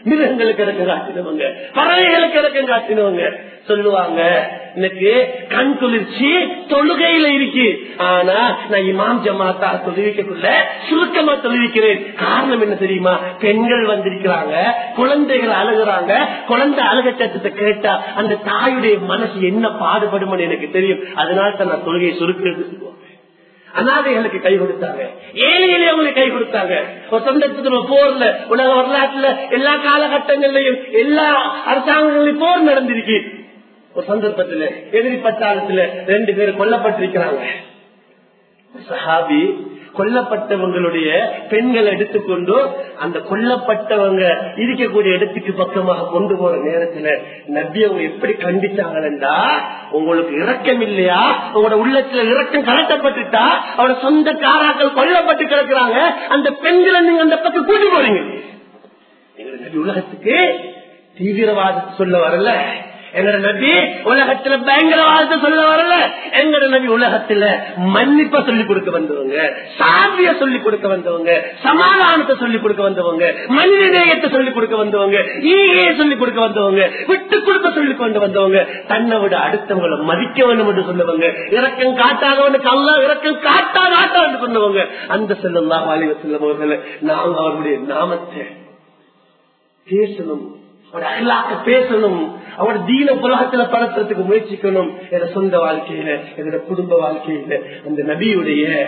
மிருகங்களுக்கு இறக்கம் காட்டினவங்க பறவைகளுக்கு இறக்கம் காட்டினவங்க. சொல்லுவாங்க எனக்கு கண் குளிர்ச்சி தொழுகையில இருக்கு. ஆனா நான் இமாம் ஜமாத்தா தொழுவிக்கக்குள்ள சுருக்கமா தொழுவிக்கிறேன். காரணம் என்ன தெரியுமா? பெண்கள் வந்திருக்கிறாங்க குழந்தைகள் அழுகுறாங்க. குழந்தை அழுக சத்தத்தை கேட்டா அந்த தாயுடைய மனசு என்ன பாடுபடும் எனக்கு தெரியும். அதனால தான் நான் தொழுகையை சுருக்கிறது அநாதைகளுக்கு கை கொடுத்தாங்க. ஏழை எளியவங்களுக்கு கை கொடுத்தாங்க. ஒரு சந்தர்ப்பத்துல போர்ல உலக வரலாற்றுல எல்லா காலகட்டங்கள்லயும் எல்லா அரசாங்கங்களையும் போர் நடந்திருக்கு. ஒரு சந்தர்ப்பத்துல எதிரி பட்டாளத்துல ரெண்டு பேர் கொல்லப்பட்டிருக்கிறாங்க. சஹாபி கொல்லப்பட்டவங்களுடைய பெண்களை எடுத்துக்கொண்டு அந்த கொல்லப்பட்டவங்க இருக்கக்கூடிய இடத்துக்கு பக்கமாக கொண்டு போற நேரத்துல நபி அவங்க எப்படி கண்டிச்சாங்கன்னா உங்களுக்கு இறக்கம் இல்லையா? உங்களோட உள்ளத்துல இறக்கம் கலட்டப்பட்டுட்டா அவரோட சொந்த காராக்கள் கொல்லப்பட்டு கிடக்குறாங்க. அந்த பெண்களை நீங்க அந்த பக்கம் கூட்டி போறீங்க. உலகத்துக்கு தீவிரவாத சொல்ல வரல. எங்கட நபி உலகத்துல பயங்கரவாதத்தை சொல்ல வரல. எங்கட நபி உலகத்துல மன்னிப்ப சொல்லிக் கொடுக்க வந்தவங்க சாந்திய சொல்லிக் கொடுக்க வந்தவங்க சமாதானத்தை சொல்லிக் கொடுக்க வந்தவங்க மனித நேயத்தை சொல்லிக் கொடுக்க வந்தவங்க ஈகையை சொல்லிக் கொடுக்க வந்தவங்க விட்டு கொடுக்க சொல்லிக் கொண்டு வந்தவங்க தன்னை விட அடுத்தவங்களை மதிக்க வேண்டும் என்று சொன்னவங்க இறக்கம் காட்டாதவனுக்கு அல்ல இறக்கம் காட்டாத ஆட்டம் என்று சொன்னவங்க அந்த செல்லம் வாலிப செல்லும் அவர்களை நாம் அவர்களுடைய நாமத்தை பேசணும். அவருடைய அகலாக்க பேசணும். அவர் தீன புலகத்துல பரத்துறதுக்கு முயற்சிக்கணும் என சொந்த வாழ்க்கையில என்னோட குடும்ப வாழ்க்கையில. அந்த நபியுடைய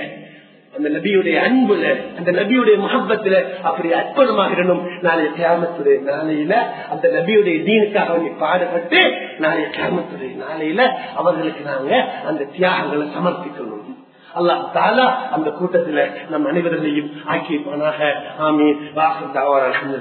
அந்த நபியுடைய அன்புல அந்த நபியுடைய முகப்பத்துல அப்படி அற்புதமாகிடணும் நாளைய கிராமத்துடைய நாளையில அந்த நபியுடைய தீனுக்காக வேண்டி பாடுபட்டு நாளைய கிராமத்துடைய நாளையில அவர்களுக்கு நாங்க அந்த தியாகங்களை சமர்ப்பிக்கணும். அல்லாஹ் தாலா அந்த கூட்டத்துல நம் அனைவர்களையும் ஆக்கியிருப்பானாக ஆமீன். வாசல் தாவார் அலமது